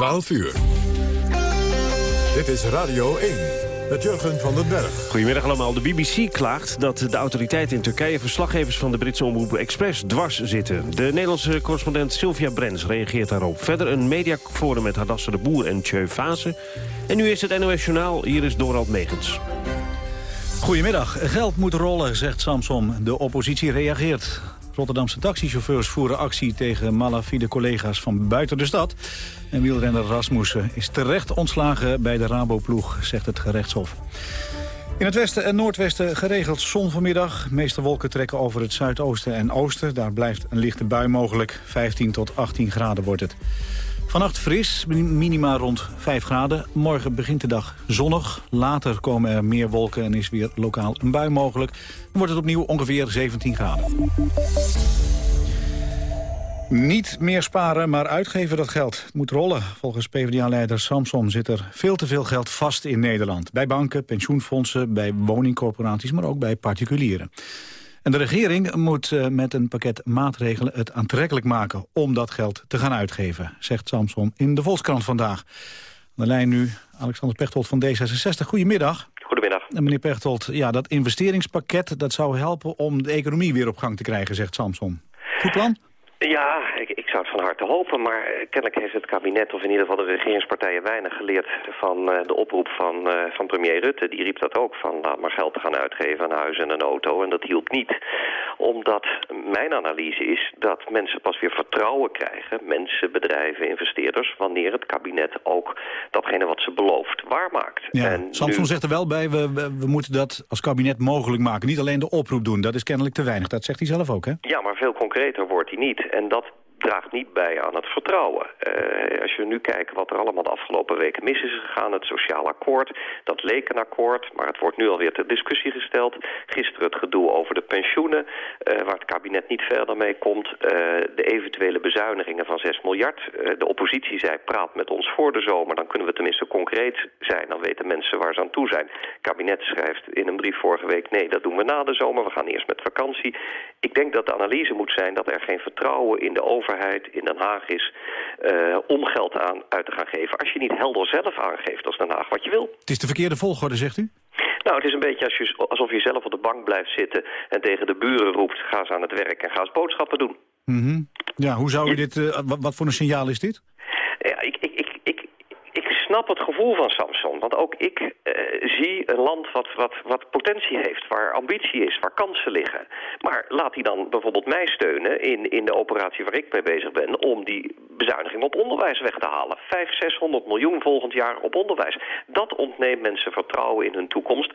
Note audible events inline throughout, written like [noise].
12 uur. Dit is Radio 1 met Jurgen van den Berg. Goedemiddag allemaal. De BBC klaagt dat de autoriteiten in Turkije... verslaggevers van de Britse omroep Express dwars zitten. De Nederlandse correspondent Sylvia Brens reageert daarop. Verder een mediaforum met Hadassah de Boer en Tjeu Fase. En nu is het NOS Journaal. Hier is Dorald Megens. Goedemiddag. Geld moet rollen, zegt Samson. De oppositie reageert. Rotterdamse taxichauffeurs voeren actie tegen malafide collega's van buiten de stad. En wielrenner Rasmussen is terecht ontslagen bij de Rabo-ploeg, zegt het gerechtshof. In het westen en noordwesten geregeld zon vanmiddag. De meeste wolken trekken over het zuidoosten en oosten. Daar blijft een lichte bui mogelijk. 15 tot 18 graden wordt het. Vannacht fris, minima rond 5 graden. Morgen begint de dag zonnig. Later komen er meer wolken en is weer lokaal een bui mogelijk. Dan wordt het opnieuw ongeveer 17 graden. Niet meer sparen, maar uitgeven dat geld. Moet rollen. Volgens PvdA-leider Samson zit er veel te veel geld vast in Nederland. Bij banken, pensioenfondsen, bij woningcorporaties, maar ook bij particulieren. En de regering moet uh, met een pakket maatregelen het aantrekkelijk maken... om dat geld te gaan uitgeven, zegt Samson in de Volkskrant vandaag. Aan de lijn nu Alexander Pechtold van D66. Goedemiddag. Goedemiddag. En meneer Pechtold, ja, dat investeringspakket dat zou helpen om de economie weer op gang te krijgen, zegt Samson. Goed plan? Ja, ik, ik, zou het van harte hopen, maar kennelijk heeft het kabinet, of in ieder geval de regeringspartijen, weinig geleerd van uh, de oproep van, uh, van premier Rutte. Die riep dat ook, van laat maar geld gaan uitgeven aan huis en een auto. En dat hielp niet, omdat mijn analyse is dat mensen pas weer vertrouwen krijgen, mensen, bedrijven, investeerders, wanneer het kabinet ook datgene wat ze belooft waarmaakt. Ja, en Samson nu... zegt er wel bij, we, we, we moeten dat als kabinet mogelijk maken. Niet alleen de oproep doen, dat is kennelijk te weinig. Dat zegt hij zelf ook, hè? Ja, maar veel concreter wordt hij niet. En dat draagt niet bij aan het vertrouwen. Uh, als je nu kijkt wat er allemaal de afgelopen weken mis is gegaan... het sociaal akkoord, dat leek een akkoord... maar het wordt nu alweer ter discussie gesteld. Gisteren het gedoe over de pensioenen... Uh, waar het kabinet niet verder mee komt. Uh, de eventuele bezuinigingen van 6 miljard. de oppositie zei, praat met ons voor de zomer... dan kunnen we tenminste concreet zijn. Dan weten mensen waar ze aan toe zijn. Het kabinet schrijft in een brief vorige week... nee, dat doen we na de zomer, we gaan eerst met vakantie. Ik denk dat de analyse moet zijn dat er geen vertrouwen in de overheid in Den Haag is uh, om geld aan uit te gaan geven. Als je niet helder zelf aangeeft als Den Haag wat je wil. Het is de verkeerde volgorde, zegt u? Nou, het is een beetje als je, alsof je zelf op de bank blijft zitten... en tegen de buren roept, ga eens aan het werk en ga eens boodschappen doen. Mm -hmm. Ja, hoe zou u dit... Uh, wat voor een signaal is dit? Ja, ik, ik, ik snap het gevoel van Samson. Want ook ik uh, zie een land wat, wat, wat potentie heeft, waar ambitie is, waar kansen liggen. Maar laat hij dan bijvoorbeeld mij steunen in, in de operatie waar ik mee bezig ben... om die bezuiniging op onderwijs weg te halen. 500, 600 miljoen volgend jaar op onderwijs. Dat ontneemt mensen vertrouwen in hun toekomst.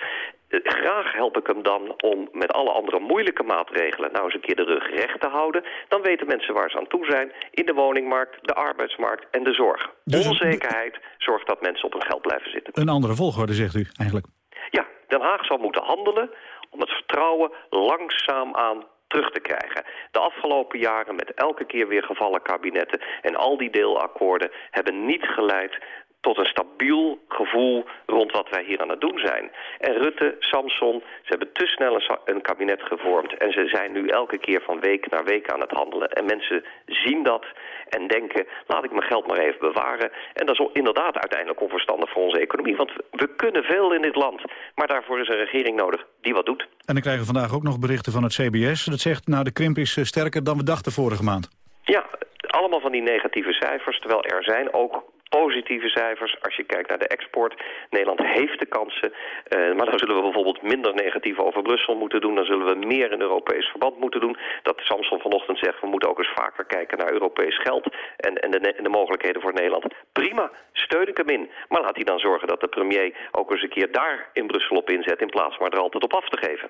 Uh, graag help ik hem dan om met alle andere moeilijke maatregelen... nou eens een keer de rug recht te houden. Dan weten mensen waar ze aan toe zijn. In de woningmarkt, de arbeidsmarkt en de zorg. Dus Onzekerheid zorgt dat mensen op hun geld blijven zitten. Een andere volgorde, zegt u eigenlijk. Ja, Den Haag zal moeten handelen om het vertrouwen langzaam aan terug te krijgen. De afgelopen jaren met elke keer weer gevallen kabinetten en al die deelakkoorden hebben niet geleid tot een stabiel gevoel rond wat wij hier aan het doen zijn. En Rutte, Samson, ze hebben te snel een kabinet gevormd... en ze zijn nu elke keer van week naar week aan het handelen. En mensen zien dat en denken, laat ik mijn geld maar even bewaren. En dat is inderdaad uiteindelijk onverstandig voor onze economie. Want we kunnen veel in dit land, maar daarvoor is een regering nodig die wat doet. En dan krijgen we vandaag ook nog berichten van het CBS. Dat zegt, nou de krimp is eh, sterker dan we dachten vorige maand. Ja, allemaal van die negatieve cijfers, terwijl er zijn ook positieve cijfers. Als je kijkt naar de export, Nederland heeft de kansen. Uh, maar dan zullen we bijvoorbeeld minder negatief over Brussel moeten doen. Dan zullen we meer in Europees verband moeten doen. Dat Samson vanochtend zegt, we moeten ook eens vaker kijken naar Europees geld... en, en, de, de mogelijkheden voor Nederland. Prima, steun ik hem in. Maar laat hij dan zorgen dat de premier ook eens een keer daar in Brussel op inzet... in plaats van er altijd op af te geven.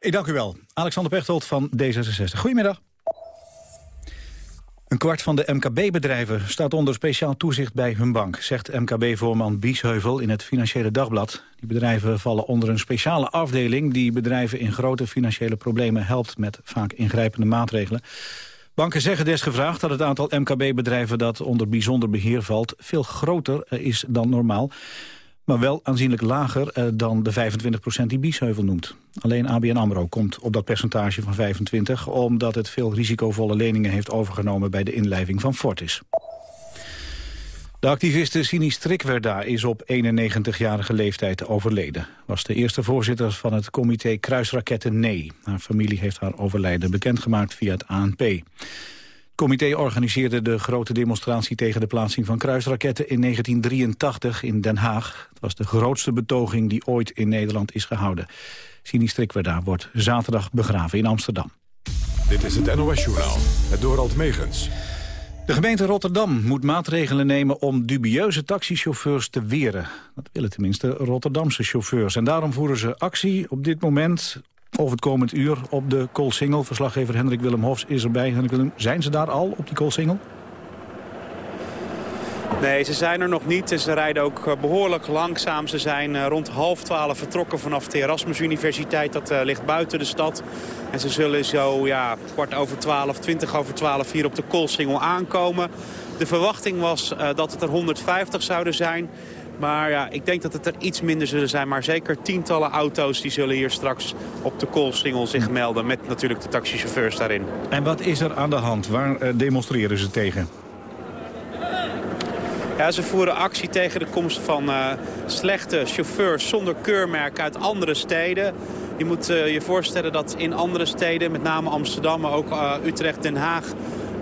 Ik dank u wel. Alexander Pechtold van D66. Goedemiddag. Een kwart van de MKB-bedrijven staat onder speciaal toezicht bij hun bank, zegt MKB-voorman Biesheuvel in het Financiële Dagblad. Die bedrijven vallen onder een speciale afdeling die bedrijven in grote financiële problemen helpt met vaak ingrijpende maatregelen. Banken zeggen desgevraagd dat het aantal MKB-bedrijven dat onder bijzonder beheer valt veel groter is dan normaal maar wel aanzienlijk lager eh, dan de 25% die Biesheuvel noemt. Alleen ABN AMRO komt op dat percentage van 25... omdat het veel risicovolle leningen heeft overgenomen... bij de inlijving van Fortis. De activiste Sini Strikwerda is op 91-jarige leeftijd overleden. Was de eerste voorzitter van het comité Kruisraketten Nee. Haar familie heeft haar overlijden bekendgemaakt via het ANP. Het comité organiseerde de grote demonstratie tegen de plaatsing van kruisraketten in 1983 in Den Haag. Het was de grootste betoging die ooit in Nederland is gehouden. Sini Strikwerda wordt zaterdag begraven in Amsterdam. Dit is het NOS-journaal, het Dorald Megens. De gemeente Rotterdam moet maatregelen nemen om dubieuze taxichauffeurs te weren. Dat willen tenminste Rotterdamse chauffeurs. En daarom voeren ze actie op dit moment of het komend uur op de Koolsingel. Verslaggever Hendrik Willem Hofs is erbij. Hendrik Willem, zijn ze daar al op die Koolsingel? Nee, ze zijn er nog niet. Ze rijden ook eh, behoorlijk langzaam. Ze zijn eh, rond half twaalf vertrokken vanaf de Erasmus Universiteit. Dat uh, ligt buiten de stad. En ze zullen zo ja, kwart over twaalf, twintig over twaalf hier op de Koolsingel aankomen. De verwachting was dat het er 150 zouden zijn. Maar ja, ik denk dat het er iets minder zullen zijn. Maar zeker tientallen auto's die zullen hier straks op de Koolsingel zich melden. Met natuurlijk de taxichauffeurs daarin. En wat is er aan de hand? Waar uh, demonstreren ze tegen? Ja, ze voeren actie tegen de komst van uh, slechte chauffeurs zonder keurmerk uit andere steden. Je moet uh, je voorstellen dat in andere steden, met name Amsterdam, maar ook uh, Utrecht, Den Haag...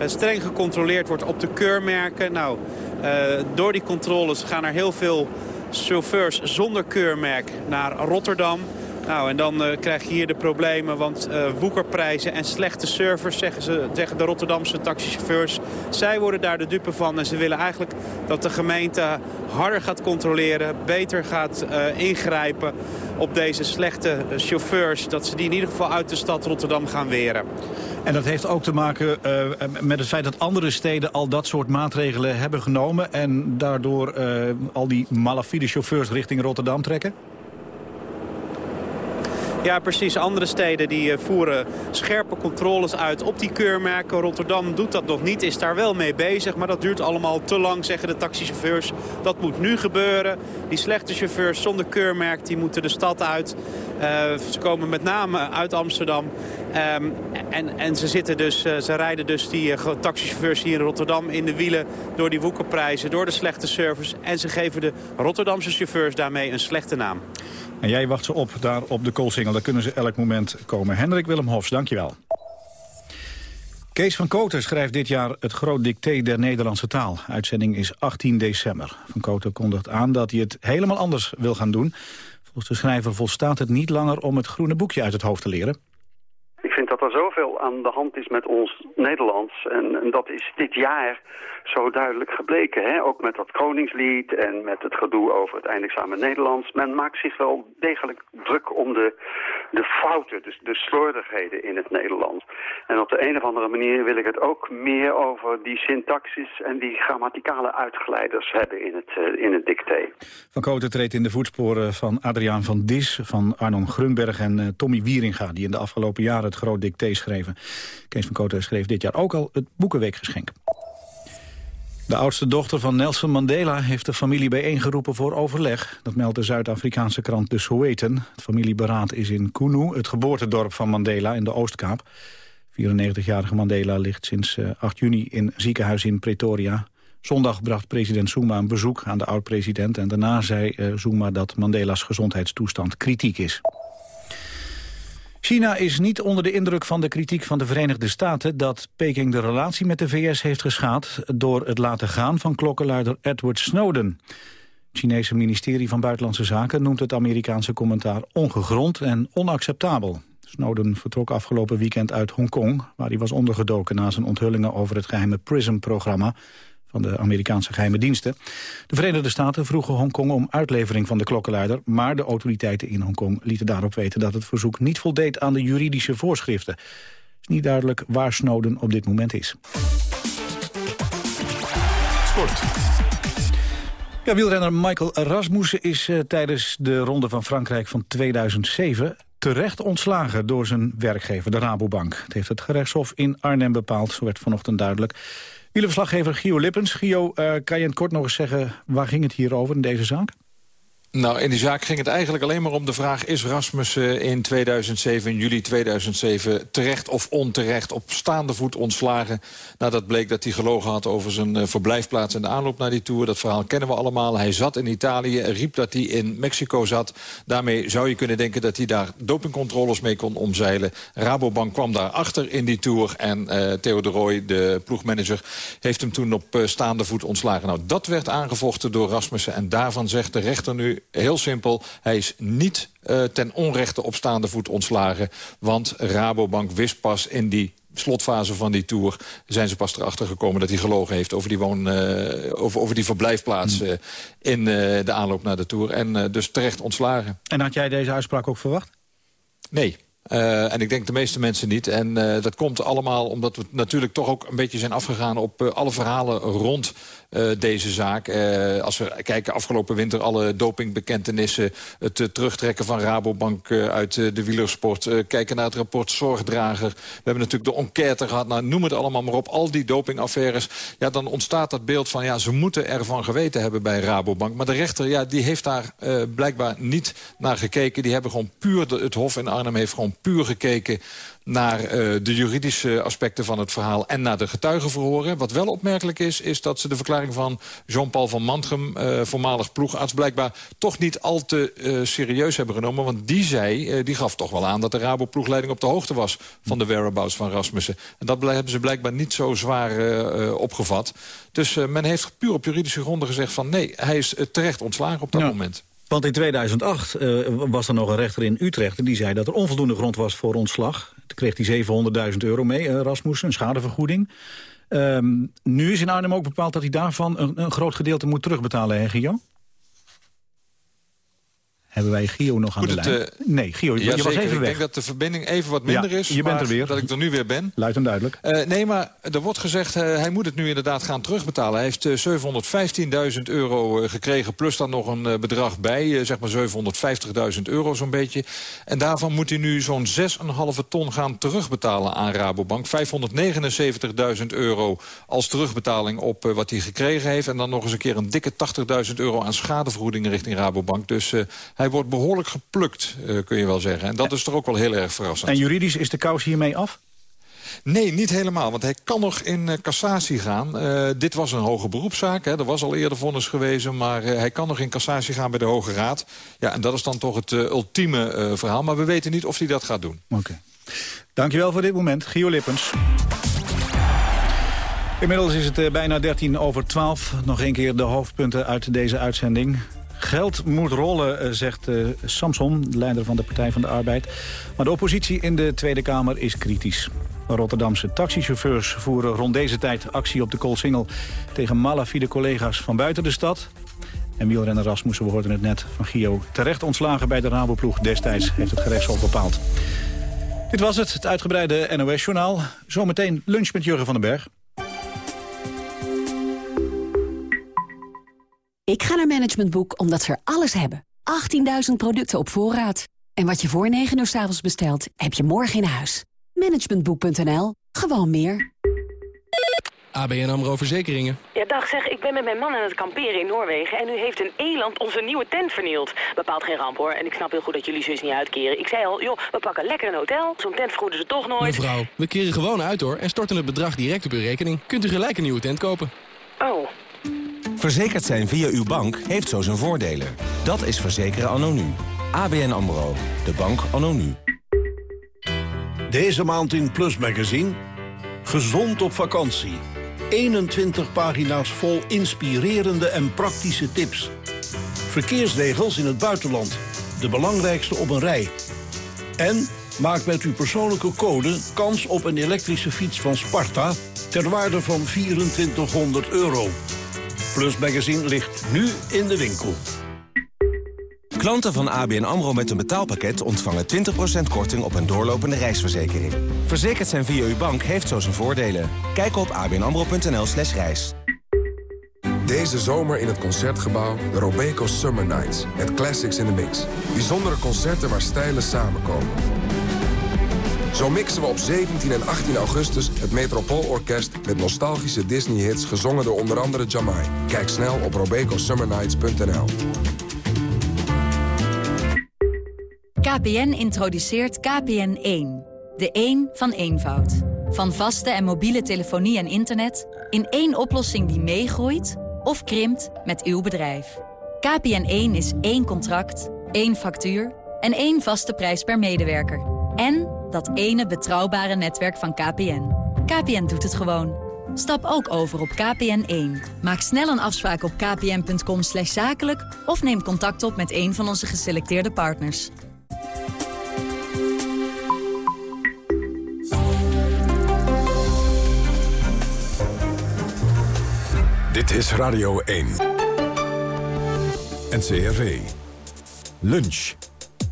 streng gecontroleerd wordt op de keurmerken. Nou, door die controles gaan er heel veel chauffeurs zonder keurmerk naar Rotterdam... Nou, en dan uh, krijg je hier de problemen, want uh, woekerprijzen en slechte service, zeggen, ze, zeggen de Rotterdamse taxichauffeurs. Zij worden daar de dupe van en ze willen eigenlijk dat de gemeente harder gaat controleren, beter gaat ingrijpen op deze slechte chauffeurs. Dat ze die in ieder geval uit de stad Rotterdam gaan weren. En dat heeft ook te maken met het feit dat andere steden al dat soort maatregelen hebben genomen... en daardoor al die malafide chauffeurs richting Rotterdam trekken? Ja, precies. Andere steden die voeren scherpe controles uit op die keurmerken. Rotterdam doet dat nog niet, is daar wel mee bezig. Maar dat duurt allemaal te lang, zeggen de taxichauffeurs. Dat moet nu gebeuren. Die slechte chauffeurs zonder keurmerk, die moeten de stad uit. Uh, ze komen met name uit Amsterdam. Um, en, en ze, zitten dus, uh, ze rijden dus die taxichauffeurs hier in Rotterdam in de wielen... door die woekerprijzen, door de slechte service. En ze geven de Rotterdamse chauffeurs daarmee een slechte naam. En jij wacht ze op daar op de Koolsingel. Daar kunnen ze elk moment komen. Hendrik Willem Hofs, dankjewel. Kees van Koten schrijft dit jaar het groot dicté der Nederlandse taal. Uitzending is 18 december. Van Koten kondigt aan dat hij het helemaal anders wil gaan doen. Volgens de schrijver volstaat het niet langer om het groene boekje uit het hoofd te leren. Ik vind dat er zoveel aan de hand is met ons Nederlands. En, en dat is dit jaar zo duidelijk gebleken. Hè? Ook met dat Koningslied en met het gedoe over het eindexamen Nederlands. Men maakt zich wel degelijk druk om de, de fouten, dus de slordigheden in het Nederlands. En op de een of andere manier wil ik het ook meer over die syntaxis en die grammaticale uitglijders hebben in het, uh, in het dicté. Van Koten treedt in de voetsporen van Adriaan van Dis, van Arnon Grunberg en uh, Tommy Wieringa... die in de afgelopen jaren het groot dicté schreven. Kees van Koten schreef dit jaar ook al het Boekenweekgeschenk. De oudste dochter van Nelson Mandela heeft de familie bijeengeroepen voor overleg. Dat meldt de Zuid-Afrikaanse krant De Sowetan. Het familieberaad is in Kunu, het geboortedorp van Mandela in de Oostkaap. 94-jarige Mandela ligt sinds 8 juni in ziekenhuis in Pretoria. Zondag bracht president Zuma een bezoek aan de oud-president... en daarna zei Zuma dat Mandela's gezondheidstoestand kritiek is. China is niet onder de indruk van de kritiek van de Verenigde Staten... dat Peking de relatie met de VS heeft geschaad... door het laten gaan van klokkenluider Edward Snowden. Het Chinese ministerie van Buitenlandse Zaken noemt het Amerikaanse commentaar ongegrond en onacceptabel. Snowden vertrok afgelopen weekend uit Hongkong... waar hij was ondergedoken na zijn onthullingen over het geheime PRISM-programma van de Amerikaanse geheime diensten. De Verenigde Staten vroegen Hongkong om uitlevering van de klokkenluider... maar de autoriteiten in Hongkong lieten daarop weten dat het verzoek niet voldeed aan de juridische voorschriften. Het is niet duidelijk waar Snowden op dit moment is. Sport. Ja, wielrenner Michael Rasmussen is uh, tijdens de Ronde van Frankrijk van 2007 terecht ontslagen door zijn werkgever, de Rabobank. Het heeft het gerechtshof in Arnhem bepaald, zo werd vanochtend duidelijk. Wielerverslaggever Gio Lippens. Gio, uh, kan je in het kort nog eens zeggen... waar ging het hier over in deze zaak? Nou, in die zaak ging het eigenlijk alleen maar om de vraag... is Rasmussen in 2007, in juli 2007, terecht of onterecht... op staande voet ontslagen nadat bleek dat hij gelogen had... over zijn uh, verblijfplaats en de aanloop naar die Tour. Dat verhaal kennen we allemaal. Hij zat in Italië, riep dat hij in Mexico zat. Daarmee zou je kunnen denken dat hij daar dopingcontroles mee kon omzeilen. Rabobank kwam daarachter in die Tour... en uh, Theo de de ploegmanager, heeft hem toen op uh, staande voet ontslagen. Nou, dat werd aangevochten door Rasmussen en daarvan zegt de rechter nu heel simpel, hij is niet uh, ten onrechte op staande voet ontslagen. Want Rabobank wist pas in die slotfase van die tour zijn ze pas erachter gekomen dat hij gelogen heeft over die, woon, uh, over, over die verblijfplaats uh, in uh, de aanloop naar de tour. En dus terecht ontslagen. En had jij deze uitspraak ook verwacht? Nee. En ik denk de meeste mensen niet. En dat komt allemaal omdat we natuurlijk toch ook een beetje zijn afgegaan... op alle verhalen rond uh, deze zaak. Uh, als we kijken afgelopen winter alle dopingbekentenissen... het uh, terugtrekken van Rabobank uit de wielersport... kijken naar het rapport Zorgdrager. We hebben natuurlijk de enquête gehad, nou, noem het allemaal maar op. Al die dopingaffaires. Ja, dan ontstaat dat beeld van... ja, ze moeten ervan geweten hebben bij Rabobank. Maar de rechter, ja, die heeft daar blijkbaar niet naar gekeken. Die hebben gewoon puur, de, het Hof in Arnhem heeft gewoon puur gekeken naar uh, de juridische aspecten van het verhaal... en naar de getuigenverhoren. Wat wel opmerkelijk is, is dat ze de verklaring van Jean-Paul van Mantrum... Uh, voormalig ploegarts, blijkbaar toch niet al te uh, serieus hebben genomen. Want die zei, die gaf toch wel aan dat de Rabo-ploegleiding op de hoogte was... van de whereabouts van Rasmussen. En dat hebben ze blijkbaar niet zo zwaar opgevat. Dus men heeft puur op juridische gronden gezegd van... nee, hij is terecht ontslagen op dat ja. moment. Want in 2008 uh, was er nog een rechter in Utrecht... en die zei dat er onvoldoende grond was voor ontslag. Kreeg hij 700.000 euro mee, uh, Rasmussen, een schadevergoeding. Um, nu is in Arnhem ook bepaald dat hij daarvan een, een groot gedeelte moet terugbetalen, hè? Hebben wij Gio nog aan Goed, de lijn? Het, uh, nee, Gio, je was even Ik weg. denk dat de verbinding even wat minder ja, is. je bent er weer. Dat ik er nu weer ben. Luid en duidelijk. Uh, nee, maar er wordt gezegd, uh, hij moet het nu inderdaad gaan terugbetalen. Hij heeft uh, 715.000 euro gekregen, plus dan nog een bedrag bij. zeg maar 750.000 euro zo'n beetje. En daarvan moet hij nu zo'n 6,5 ton gaan terugbetalen aan Rabobank. 579.000 euro als terugbetaling op wat hij gekregen heeft. En dan nog eens een keer een dikke 80.000 euro aan schadevergoedingen richting Rabobank. Dus hij wordt behoorlijk geplukt, uh, kun je wel zeggen. En dat is toch ook wel heel erg verrassend. En juridisch is de kous hiermee af? Nee, niet helemaal, want hij kan nog in uh, cassatie gaan. Uh, dit was een hoge beroepszaak, hè. er was al eerder vonnis gewezen... maar uh, hij kan nog in cassatie gaan bij de Hoge Raad. Ja, en dat is dan toch het ultieme verhaal. Maar we weten niet of hij dat gaat doen. Oké. Okay. Dankjewel voor dit moment, Gio Lippens. Inmiddels is het bijna 13 over 12. Nog een keer de hoofdpunten uit deze uitzending. Geld moet rollen, zegt uh, Samson, leider van de Partij van de Arbeid. Maar de oppositie in de Tweede Kamer is kritisch. Rotterdamse taxichauffeurs voeren rond deze tijd actie op de Koolsingel... tegen malafide collega's van buiten de stad. En wielrenner Rasmussen, we hoorden het net van Gio... terecht ontslagen bij de Raboploeg destijds, heeft het gerechtshof bepaald. Dit was het, het uitgebreide NOS-journaal. Zometeen lunch met Jurgen van den Berg. Ik ga naar Management Boek omdat ze er alles hebben. 18.000 producten op voorraad. En wat je voor 9 uur s avonds bestelt, heb je morgen in huis. Managementboek.nl. Gewoon meer. ABN AMRO Verzekeringen. Ja, dag zeg, ik ben met mijn man aan het kamperen in Noorwegen... en nu heeft een eland onze nieuwe tent vernield. Bepaalt geen ramp, hoor. En ik snap heel goed dat jullie zus niet uitkeren. Ik zei al, joh, we pakken lekker een hotel. Zo'n tent vergoeden ze toch nooit. Mevrouw, we keren gewoon uit, hoor. En storten het bedrag direct op uw rekening. Kunt u gelijk een nieuwe tent kopen. Oh. Verzekerd zijn via uw bank heeft zo zijn voordelen. Dat is verzekeren anno nu. ABN AMRO. De bank anno nu. Deze maand in Plus Magazine. Gezond op vakantie. 21 pagina's vol inspirerende en praktische tips. Verkeersregels in het buitenland. De belangrijkste op een rij. En maak met uw persoonlijke code kans op een elektrische fiets van Sparta... ter waarde van 2400 euro. Plus Magazine ligt nu in de winkel. Klanten van ABN AMRO met een betaalpakket ontvangen 20% korting op een doorlopende reisverzekering. Verzekerd zijn via uw bank heeft zo zijn voordelen. Kijk op abnamro.nl slash reis. Deze zomer in het Concertgebouw de Robeco Summer Nights. Met classics in the mix. Bijzondere concerten waar stijlen samenkomen. Zo mixen we op 17 en 18 augustus het Metropoolorkest... met nostalgische Disney-hits gezongen door onder andere Jamai. Kijk snel op robecosummernights.nl. KPN introduceert KPN1. De 1 van eenvoud. Van vaste en mobiele telefonie en internet... in één oplossing die meegroeit of krimpt met uw bedrijf. KPN1 is één contract, één factuur en één vaste prijs per medewerker. En dat ene betrouwbare netwerk van KPN. KPN doet het gewoon. Stap ook over op KPN1. Maak snel een afspraak op kpn.com zakelijk... of neem contact op met een van onze geselecteerde partners. Dit is Radio 1. NCRV. Lunch.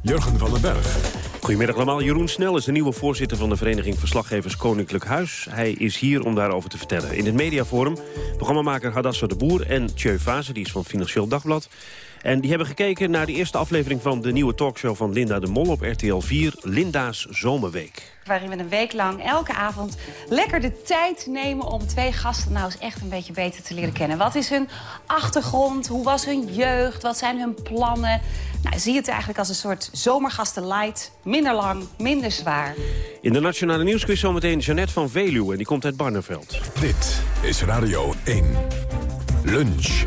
Jurgen van den Berg. Goedemiddag allemaal. Jeroen Snel is de nieuwe voorzitter van de Vereniging Verslaggevers Koninklijk Huis. Hij is hier om daarover te vertellen. In het mediaforum programmamaker Hadassa de Boer en Tjeu Fase, die is van Financieel Dagblad. En die hebben gekeken naar de eerste aflevering van de nieuwe talkshow van Linda de Mol op RTL 4, Linda's Zomerweek. Waarin we een week lang elke avond lekker de tijd nemen om twee gasten nou eens echt een beetje beter te leren kennen. Wat is hun achtergrond? Hoe was hun jeugd? Wat zijn hun plannen? Nou, zie het eigenlijk als een soort zomergasten light. Minder lang, minder zwaar. In de Nationale Nieuwsquiz zometeen Jeannette van Veluwe. Die komt uit Barneveld. Dit is Radio 1. Lunch.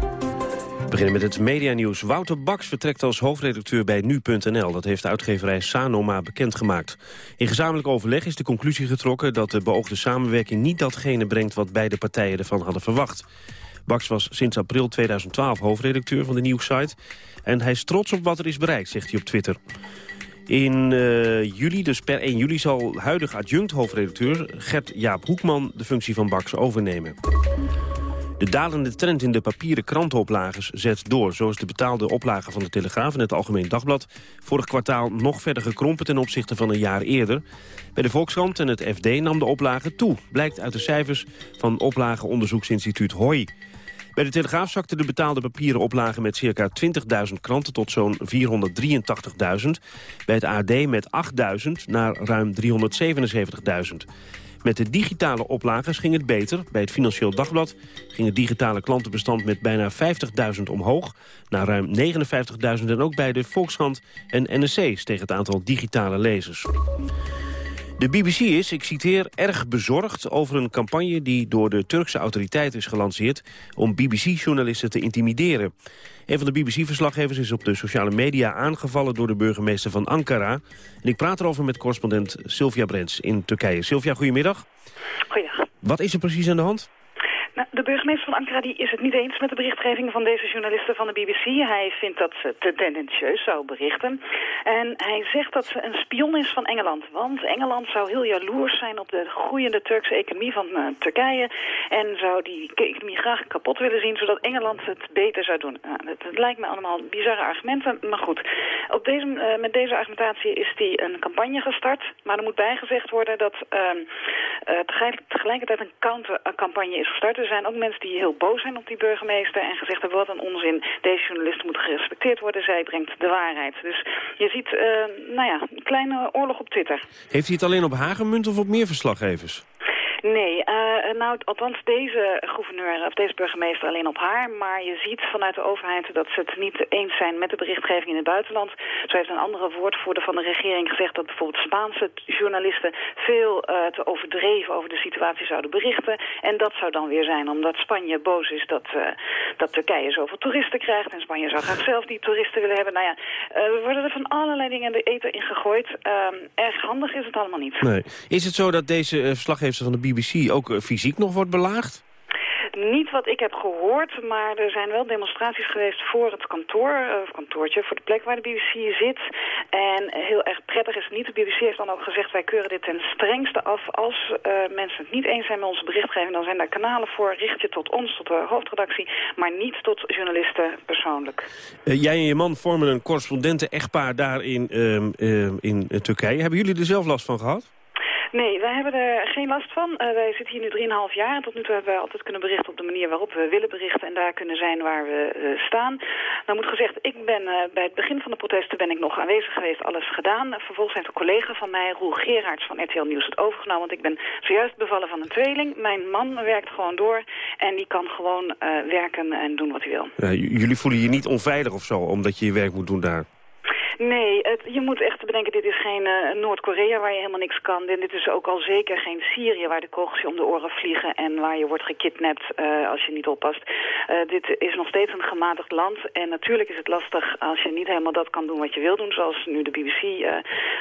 Beginnen met het medianieuws. Wouter Baks vertrekt als hoofdredacteur bij Nu.nl. Dat heeft de uitgeverij Sanoma bekendgemaakt. In gezamenlijk overleg is de conclusie getrokken... dat de beoogde samenwerking niet datgene brengt... wat beide partijen ervan hadden verwacht. Baks was sinds april 2012 hoofdredacteur van de nieuwssite. En hij is trots op wat er is bereikt, zegt hij op Twitter. In uh, juli, dus per 1 juli, zal huidig adjunct hoofdredacteur Gert-Jaap Hoekman de functie van Baks overnemen. De dalende trend in de papieren krantenoplages zet door. Zo is de betaalde oplage van de Telegraaf en het Algemeen Dagblad... vorig kwartaal nog verder gekrompen ten opzichte van een jaar eerder. Bij de Volkskrant en het FD nam de oplage toe. Blijkt uit de cijfers van oplageonderzoeksinstituut HOI. Bij de Telegraaf zakte de betaalde papieren oplage met circa 20.000 kranten tot zo'n 483.000. Bij het AD met 8.000 naar ruim 377.000. Met de digitale oplages ging het beter. Bij het Financieel Dagblad ging het digitale klantenbestand met bijna 50.000 omhoog... naar ruim 59.000 en ook bij de Volkskrant en NSC steeg het aantal digitale lezers. De BBC is, ik citeer, erg bezorgd over een campagne die door de Turkse autoriteiten is gelanceerd om BBC-journalisten te intimideren. Een van de BBC-verslaggevers is op de sociale media aangevallen door de burgemeester van Ankara. En ik praat erover met correspondent Sylvia Brents in Turkije. Sylvia, goedemiddag. Goedemiddag. Wat is er precies aan de hand? Nou, de burgemeester van Ankara die is het niet eens met de berichtgeving van deze journalisten van de BBC. Hij vindt dat ze te tendentieus zou berichten. En hij zegt dat ze een spion is van Engeland. Want Engeland zou heel jaloers zijn op de groeiende Turkse economie van uh, Turkije. En zou die economie graag kapot willen zien, zodat Engeland het beter zou doen. Nou, het, lijkt me allemaal bizarre argumenten, maar goed. Op deze, uh, met deze argumentatie is die een campagne gestart. Maar er moet bijgezegd worden dat uh, tegelijkertijd een countercampagne is gestart. Er zijn ook mensen die heel boos zijn op die burgemeester... en gezegd hebben, wat een onzin, deze journalisten moeten gerespecteerd worden. Zij brengt de waarheid. Dus je ziet, uh, nou ja, een kleine oorlog op Twitter. Heeft hij het alleen op Hagemunt of op meer verslaggevers? Nee, uh, nou, althans deze gouverneur of deze burgemeester alleen op haar. Maar je ziet vanuit de overheid dat ze het niet eens zijn met de berichtgeving in het buitenland. Zo heeft een andere woordvoerder van de regering gezegd dat bijvoorbeeld Spaanse journalisten veel uh, te overdreven over de situatie zouden berichten. En dat zou dan weer zijn omdat Spanje boos is dat, dat Turkije zoveel toeristen krijgt. En Spanje zou graag zelf die toeristen willen hebben. Nou ja, we worden er van allerlei dingen de eten in gegooid. Ehm, erg handig is het allemaal niet. Nee. Is het zo dat deze verslaggever van de BBC ook uh, fysiek nog wordt belaagd? Niet wat ik heb gehoord, maar er zijn wel demonstraties geweest voor het kantoor, of kantoortje, voor de plek waar de BBC zit. En heel erg prettig is het niet. De BBC heeft dan ook gezegd, wij keuren dit ten strengste af. Als uh, mensen het niet eens zijn met onze berichtgeving, dan zijn daar kanalen voor. Richt je tot ons, tot de hoofdredactie, maar niet tot journalisten persoonlijk. Uh, jij en je man vormen een correspondenten-echtpaar daar in, uh, in Turkije. Hebben jullie er zelf last van gehad? Nee, wij hebben er geen last van. Uh, wij zitten hier nu 3,5 jaar en tot nu toe hebben we altijd kunnen berichten op de manier waarop we willen berichten en daar kunnen zijn waar we uh, staan. Nou moet gezegd, ik ben uh, bij het begin van de protesten ben ik nog aanwezig geweest, alles gedaan. Vervolgens heeft een collega van mij, Roel Gerards van RTL Nieuws, het overgenomen, want ik ben zojuist bevallen van een tweeling. Mijn man werkt gewoon door en die kan gewoon werken en doen wat hij wil. jullie voelen je niet onveilig of zo, omdat je je werk moet doen daar? Nee, het, je moet echt bedenken, dit is geen uh, Noord-Korea waar je helemaal niks kan. Dit is ook al zeker geen Syrië waar de kogels je om de oren vliegen... en waar je wordt gekidnapt uh, als je niet oppast. Uh, dit is nog steeds een gematigd land. En natuurlijk is het lastig als je niet helemaal dat kan doen wat je wil doen... zoals nu de BBC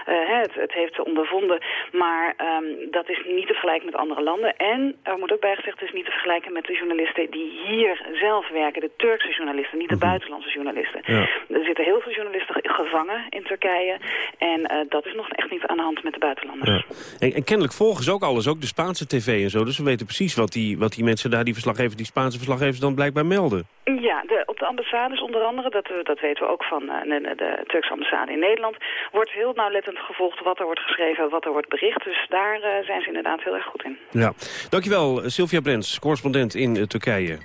het, het, heeft ondervonden. Maar um, dat is niet te vergelijken met andere landen. En er moet ook bijgezegd, het is niet te vergelijken met de journalisten... die hier zelf werken, de Turkse journalisten, niet de -hmm. buitenlandse journalisten. Ja. Er zitten heel veel journalisten gevangen in Turkije. En uh, dat is nog echt niet aan de hand met de buitenlanders. Ja. En, en, kennelijk volgen ze ook alles, ook de Spaanse tv en zo. Dus we weten precies wat die, wat die mensen daar, die verslaggevers, die Spaanse verslaggevers dan blijkbaar melden. Ja, de, op de ambassades onder andere, dat, dat weten we ook van uh, de, de Turkse ambassade in Nederland, wordt heel nauwlettend gevolgd wat er wordt geschreven, wat er wordt bericht. Dus daar uh, zijn ze inderdaad heel erg goed in. Ja, dankjewel Sylvia Brens, correspondent in Turkije.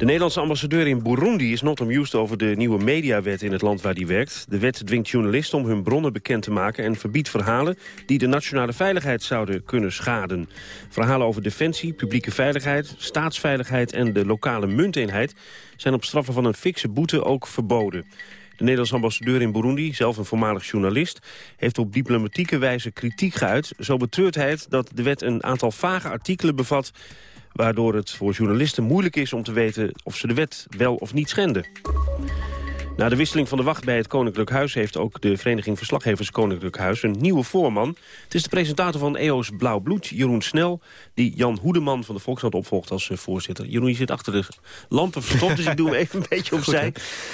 De Nederlandse ambassadeur in Burundi is not amused over de nieuwe mediawet in het land waar hij werkt. De wet dwingt journalisten om hun bronnen bekend te maken en verbiedt verhalen die de nationale veiligheid zouden kunnen schaden. Verhalen over defensie, publieke veiligheid, staatsveiligheid en de lokale munteenheid zijn op straffen van een fikse boete ook verboden. De Nederlandse ambassadeur in Burundi, zelf een voormalig journalist... heeft op diplomatieke wijze kritiek geuit. Zo betreurt hij het dat de wet een aantal vage artikelen bevat waardoor het voor journalisten moeilijk is om te weten of ze de wet wel of niet schenden. Na de wisseling van de wacht bij het Koninklijk Huis... heeft ook de Vereniging Verslaggevers Koninklijk Huis een nieuwe voorman. Het is de presentator van EO's Blauw Bloed, Jeroen Snel... die Jan Hoedeman van de Volkskrant opvolgt als uh, voorzitter. Jeroen, je zit achter de lampen verstopt, dus ik doe hem even een beetje opzij.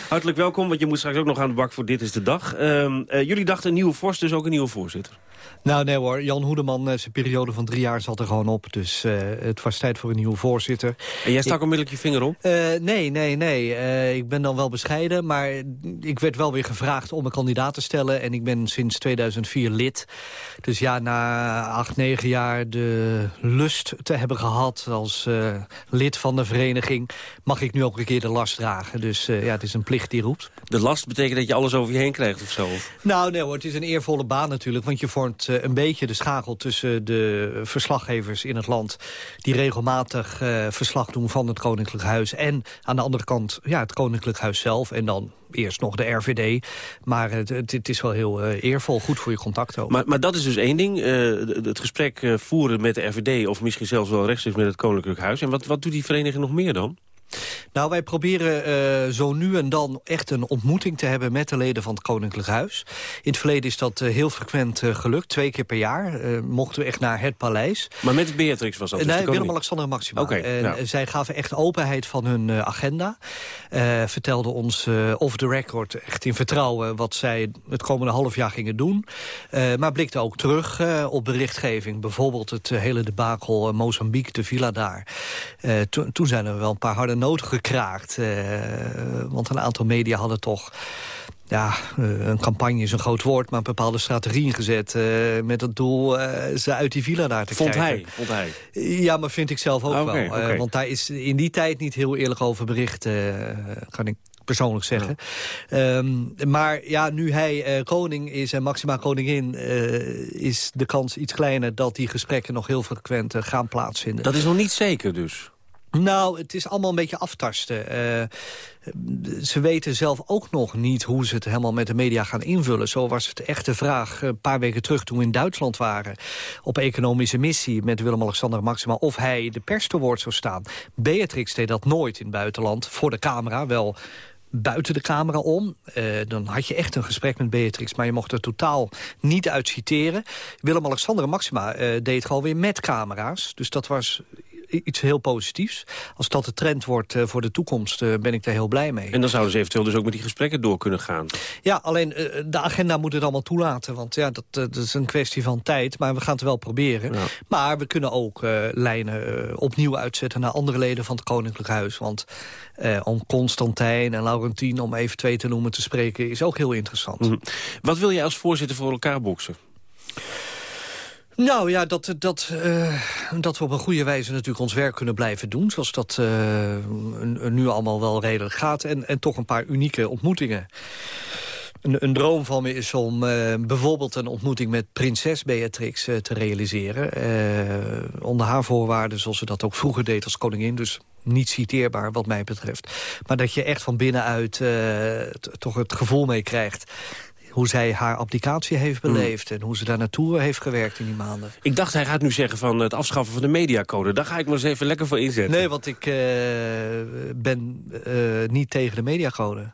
Hartelijk welkom, want je moet straks ook nog aan de bak voor Dit is de Dag. Uh, uh, jullie dachten een nieuwe vorst, dus ook een nieuwe voorzitter. Nou nee hoor, Jan Hoedeman, zijn periode van drie jaar zat er gewoon op. Dus uh, het was tijd voor een nieuwe voorzitter. En jij stak ik, onmiddellijk je vinger op? Nee, nee, nee. Ik ben dan wel bescheiden, maar ik werd wel weer gevraagd om een kandidaat te stellen. En ik ben sinds 2004 lid. Dus ja, na acht, negen jaar de lust te hebben gehad als lid van de vereniging... mag ik nu ook een keer de last dragen. Dus ja, het is een plicht die roept. De last betekent dat je alles over je heen krijgt of zo? Nou nee hoor, het is een eervolle baan natuurlijk. Want je vormt een beetje de schakel tussen de verslaggevers in het land... die regelmatig uh, verslag doen van het Koninklijk Huis... en aan de andere kant ja, het Koninklijk Huis zelf... en dan eerst nog de RVD. Maar het, het, is wel heel uh, eervol, goed voor je contact ook. Maar, maar dat is dus één ding, uh, het gesprek uh, voeren met de RVD... of misschien zelfs wel rechtstreeks met het Koninklijk Huis. En wat, wat doet die vereniging nog meer dan? Nou, wij proberen uh, zo nu en dan echt een ontmoeting te hebben... met de leden van het Koninklijk Huis. In het verleden is dat uh, heel frequent uh, gelukt. Twee keer per jaar mochten we echt naar het paleis. Maar met Beatrix was dat? Dus nee, Willem-Alexander en Maxima. Okay, ja. zij gaven echt openheid van hun agenda. vertelden ons off the record, echt in vertrouwen... wat zij het komende half jaar gingen doen. maar blikten ook terug op berichtgeving. Bijvoorbeeld het hele debakel Mozambique, de villa daar. To toen zijn er wel een paar harde nood gekraakt. Uh, want een aantal media hadden toch... Ja, uh, een campagne is een groot woord, maar een bepaalde strategie ingezet... Uh, met het doel ze uit die villa daar te vond krijgen. Hij, vond hij? Ja, maar vind ik zelf ook okay, wel. Okay. want daar is in die tijd niet heel eerlijk over bericht, kan ik persoonlijk zeggen. Ja. Um, maar ja, nu hij koning is en Maxima koningin... Is de kans iets kleiner dat die gesprekken nog heel frequent gaan plaatsvinden. Dat is nog niet zeker dus? Nou, het is allemaal een beetje aftasten. Uh, ze weten zelf ook nog niet hoe ze het helemaal met de media gaan invullen. Zo was het echt de vraag een paar weken terug toen we in Duitsland waren... op economische missie met Willem-Alexander Maxima... of hij de pers te woord zou staan. Beatrix deed dat nooit in het buitenland, voor de camera wel buiten de camera om. Uh, dan had je echt een gesprek met Beatrix, maar je mocht er totaal niet uit citeren. Willem-Alexander Maxima deed gewoon weer met camera's. Dus dat was iets heel positiefs. Als dat de trend wordt uh, voor de toekomst, uh, ben ik daar heel blij mee. En dan zouden ze eventueel dus ook met die gesprekken door kunnen gaan. Ja, alleen uh, de agenda moet het allemaal toelaten. Want ja, dat, dat, is een kwestie van tijd. Maar we gaan het wel proberen. Ja. Maar we kunnen ook lijnen opnieuw uitzetten naar andere leden van het Koninklijk Huis. Want om Constantijn en Laurentien, om even twee te noemen, te spreken... is ook heel interessant. Mm -hmm. Wat wil jij als voorzitter voor elkaar boksen? Nou ja, dat, dat, uh, dat we op een goede wijze natuurlijk ons werk kunnen blijven doen. Zoals dat uh, nu allemaal wel redelijk gaat. En, en toch een paar unieke ontmoetingen. Een, een, droom van me is om uh, bijvoorbeeld een ontmoeting met prinses Beatrix uh, te realiseren. Onder haar voorwaarden, zoals ze dat ook vroeger deed als koningin. Dus niet citeerbaar wat mij betreft. Maar dat je echt van binnenuit toch het gevoel mee krijgt hoe zij haar applicatie heeft hmm. beleefd... en hoe ze daar naartoe heeft gewerkt in die maanden. Ik dacht, hij gaat nu zeggen van het afschaffen van de mediacode. Daar ga ik maar eens even lekker voor inzetten. Nee, want ik uh, ben uh, niet tegen de mediacode.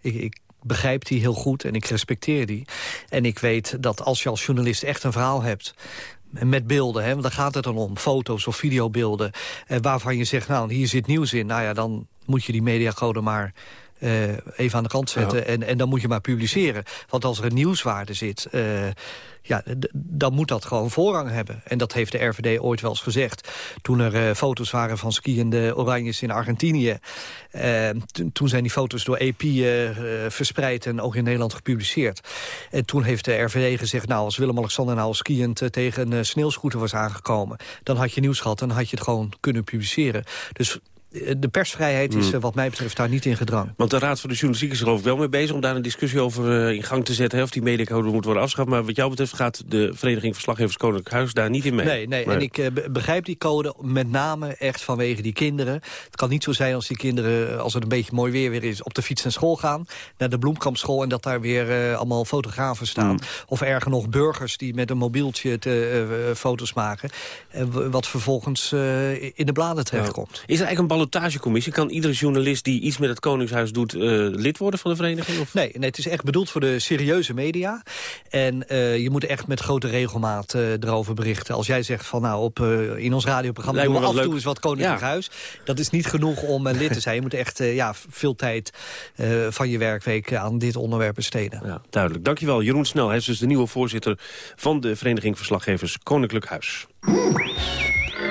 Ik, ik begrijp die heel goed en ik respecteer die. En ik weet dat als je als journalist echt een verhaal hebt met beelden, hè, want daar gaat het dan om, foto's of videobeelden... Eh, waarvan je zegt, nou, hier zit nieuws in, nou ja, dan moet je die mediacode maar uh, even aan de kant zetten. En, en dan moet je maar publiceren. Want als er een nieuwswaarde zit... Uh, ja, dan moet dat gewoon voorrang hebben. En dat heeft de RVD ooit wel eens gezegd. Toen er uh, foto's waren van skiënde oranjes in Argentinië. toen zijn die foto's door EP verspreid en ook in Nederland gepubliceerd. En toen heeft de RVD gezegd... nou, als Willem-Alexander nou skiënd tegen een sneeuwscooter was aangekomen... dan had je nieuws gehad en had je het gewoon kunnen publiceren. Dus eh, de persvrijheid is hmm. eh, wat mij betreft daar niet in gedrang. Want de Raad van de Journalistiek is er geloof ik wel mee bezig... om daar een discussie over uh, in gang te zetten... of die mediacode moet worden afgeschaft. Maar wat jou betreft gaat de Vereniging Verslaggevers Koninklijk Huis daar niet in mee. Nee, nee, en ik uh, begrijp die code met name echt vanwege die kinderen. Het kan niet zo zijn als die kinderen, als het een beetje mooi weer weer is... op de fiets naar school gaan, naar de Bloemkampschool... en dat daar weer allemaal fotografen staan. Hmm. Of erger nog burgers die met een mobieltje te, foto's maken... wat vervolgens in de bladen terechtkomt. Ja. Is er eigenlijk een ballotagecommissie? Kan iedere journalist die iets met het Koningshuis doet... Uh, lid worden van de vereniging? Of? Nee, nee, het is echt bedoeld voor de serieuze media. En uh, je moet echt met grote regelmaat uh, erover berichten. Als jij zegt van nou, op, in ons radioprogramma... doen we af en toe eens wat Koninklijk ja. Huis. Dat is niet genoeg om lid te zijn. Je moet echt ja, veel tijd van je werkweek aan dit onderwerp besteden. Ja, duidelijk. Dankjewel. Jeroen Snel, hij is dus de nieuwe voorzitter... van de Vereniging Verslaggevers Koninklijk Huis.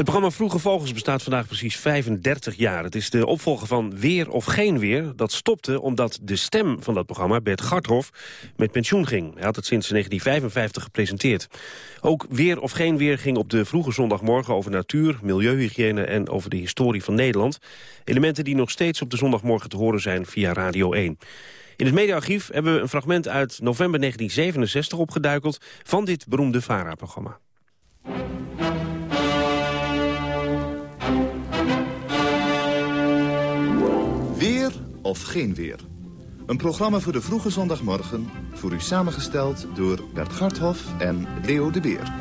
Het programma Vroege Vogels bestaat vandaag precies 35 jaar. Het is de opvolger van Weer of Geen Weer. Dat stopte omdat de stem van dat programma, Bert Garthof, met pensioen ging. Hij had het sinds 1955 gepresenteerd. Ook Weer of Geen Weer ging op de vroege zondagmorgen over natuur, milieuhygiëne en over de historie van Nederland. Elementen die nog steeds op de zondagmorgen te horen zijn via Radio 1. In het mediaarchief hebben we een fragment uit november 1967 opgeduikeld van dit beroemde VARA-programma. Of geen weer. Een programma voor de vroege zondagmorgen, voor u samengesteld door Bert Garthof en Leo de Beer.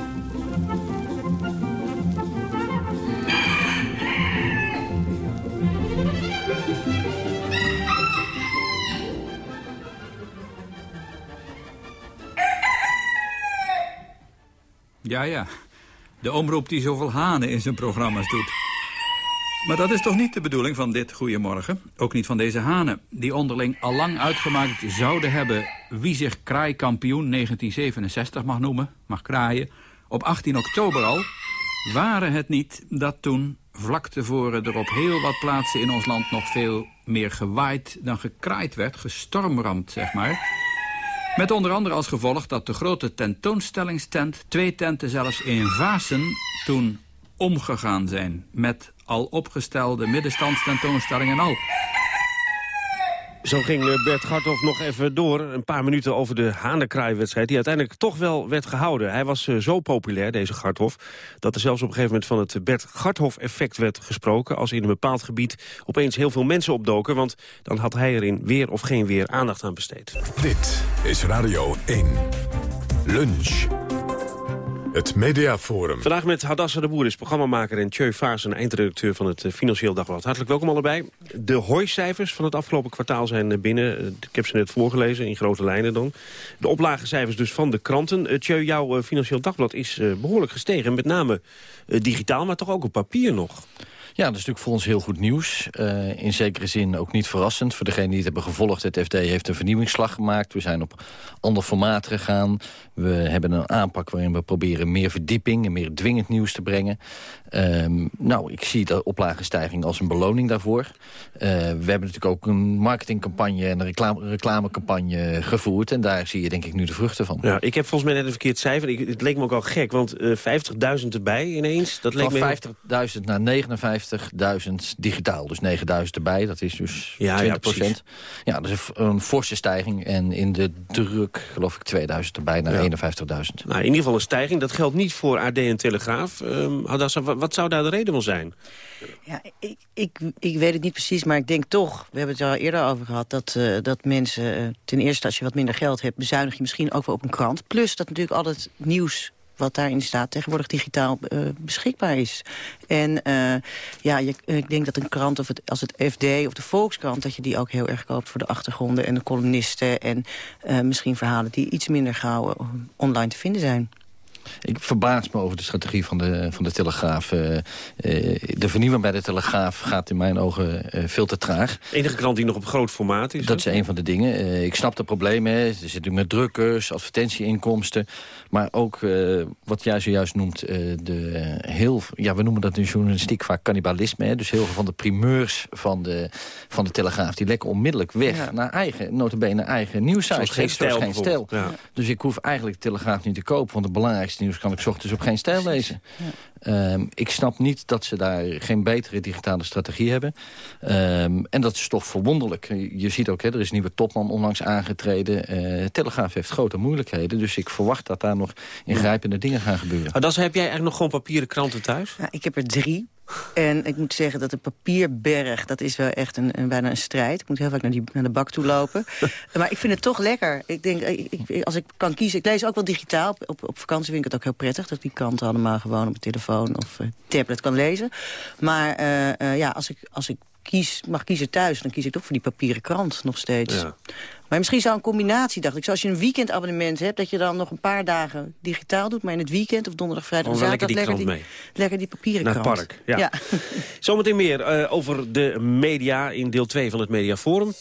Ja, ja. De omroep die zoveel hanen in zijn programma's doet. Maar dat is toch niet de bedoeling van dit Goedemorgen? Ook niet van deze hanen, die onderling al lang uitgemaakt zouden hebben... wie zich kraaikampioen 1967 mag noemen, mag kraaien... op 18 oktober al, waren het niet dat toen vlak tevoren er op heel wat plaatsen in ons land... nog veel meer gewaaid dan gekraaid werd, gestormramd, zeg maar... Met onder andere als gevolg dat de grote tentoonstellingstent... twee tenten zelfs in Vaassen toen omgegaan zijn met al opgestelde middenstandstentoonstellingen en al. Zo ging eh, Bert Garthoff nog even door, een paar minuten over de Hanenkraaiwedstrijd... die uiteindelijk toch wel werd gehouden. Hij was eh, zo populair, deze Garthoff, dat er zelfs op een gegeven moment... van het Bert Garthoff-effect werd gesproken... als in een bepaald gebied opeens heel veel mensen opdoken... want dan had hij er in weer of geen weer aandacht aan besteed. Dit is Radio 1. Lunch. Het Mediaforum. Vandaag met Hadassa de Boer, is programmamaker en Tjeu Vaas... en eindredacteur van het eh, Financieel Dagblad. Hartelijk welkom allebei. De hooicijfers van het afgelopen kwartaal zijn eh, binnen. Eh, ik heb ze net voorgelezen, in grote lijnen dan. De oplagecijfers dus van de kranten. Tjeu, jouw Financieel Dagblad is behoorlijk gestegen. Met name digitaal, maar toch ook op papier nog. Ja, dat is natuurlijk voor ons heel goed nieuws. Uh, in zekere zin ook niet verrassend. Voor degenen die het hebben gevolgd, het FD heeft een vernieuwingsslag gemaakt. We zijn op ander formaat gegaan. We hebben een aanpak waarin we proberen meer verdieping... en meer dwingend nieuws te brengen. Um, nou, ik zie de oplagenstijging als een beloning daarvoor. Uh, we hebben natuurlijk ook een marketingcampagne en een reclame, reclamecampagne gevoerd. En daar zie je denk ik nu de vruchten van. Ja, ik heb volgens mij net een verkeerd cijfer. Ik, het leek me ook al gek, want uh, eh, 50.000 erbij ineens. Dat leek van 50.000 naar 59 51.000 digitaal. Dus 9.000 erbij, dat is dus Ja, 20 ja, precies. procent. Ja, dat is een, forse stijging. En in de druk geloof ik 2000 erbij naar Ja. 51.000. Nou, in ieder geval een stijging. Dat geldt niet voor AD en Telegraaf. Ehm Hadassa, wat, wat zou daar de reden van zijn? Ja, ik, ik, ik weet het niet precies, maar ik denk toch... we hebben het al eerder over gehad... dat, eh, dat mensen, eh, ten eerste als je wat minder geld hebt... bezuinig je misschien ook wel op een krant. Plus dat natuurlijk al het nieuws wat daarin staat... tegenwoordig digitaal eh, beschikbaar is. En eh, ja, je, ik denk dat een krant of het, als het FD of de Volkskrant... dat je die ook heel erg koopt voor de achtergronden en de columnisten... en eh, misschien verhalen die iets minder gauw online te vinden zijn. Ik verbaas me over de strategie van de, van de Telegraaf. Eh, eh, de vernieuwing bij de Telegraaf gaat in mijn ogen eh, veel te traag. De enige krant die nog op groot formaat is. Dat is een van de dingen. Eh, ik snap de problemen. hè. Er zitten met drukkers, advertentieinkomsten. Maar ook, eh, wat jij zojuist noemt, eh, de heel, ja, we noemen dat in journalistiek vaak cannibalisme. Hè. Dus heel veel van de primeurs van de, van de Telegraaf... die lekken onmiddellijk weg Ja. naar eigen, notabene eigen nieuwsites. Zoals Geen. Stijl geen stijl. Ja. Dus ik hoef eigenlijk de Telegraaf niet te kopen... want het belangrijkste nieuws kan ik ochtends op geen stijl lezen. Ehm, ik snap niet dat ze daar geen betere digitale strategie hebben. Ehm, en dat is toch verwonderlijk. Je ziet ook, hè, er is een nieuwe topman onlangs aangetreden. Eh Telegraaf heeft grote moeilijkheden. Dus ik verwacht dat daar nog ingrijpende dingen gaan gebeuren. Hadassa, heb jij eigenlijk nog gewoon papieren kranten thuis? Ja, ik heb er drie. En ik moet zeggen dat de papierberg, dat is wel echt een, een, bijna een strijd. Ik moet heel vaak naar, die, naar de bak toe lopen. [laughs] maar ik vind het toch lekker. Ik denk, ik, ik- als ik kan kiezen, ik lees ook wel digitaal. Op, op vakantie vind ik het ook heel prettig dat ik die kranten allemaal gewoon op mijn telefoon of eh, tablet kan lezen. Maar eh, eh, ja, als ik, als ik kies, mag kiezen thuis, dan kies ik toch voor die papieren krant nog steeds. Ja. Maar misschien zou een combinatie, dacht ik. Zoals je een weekendabonnement hebt, dat je dan nog een paar dagen digitaal doet. Maar in het weekend of donderdag, vrijdag en Gewoon wel zaterdag... lekker die lekker die papieren Naar het krant. park, ja. [laughs] Zometeen meer eh, over de media in deel 2 van het Mediaforum.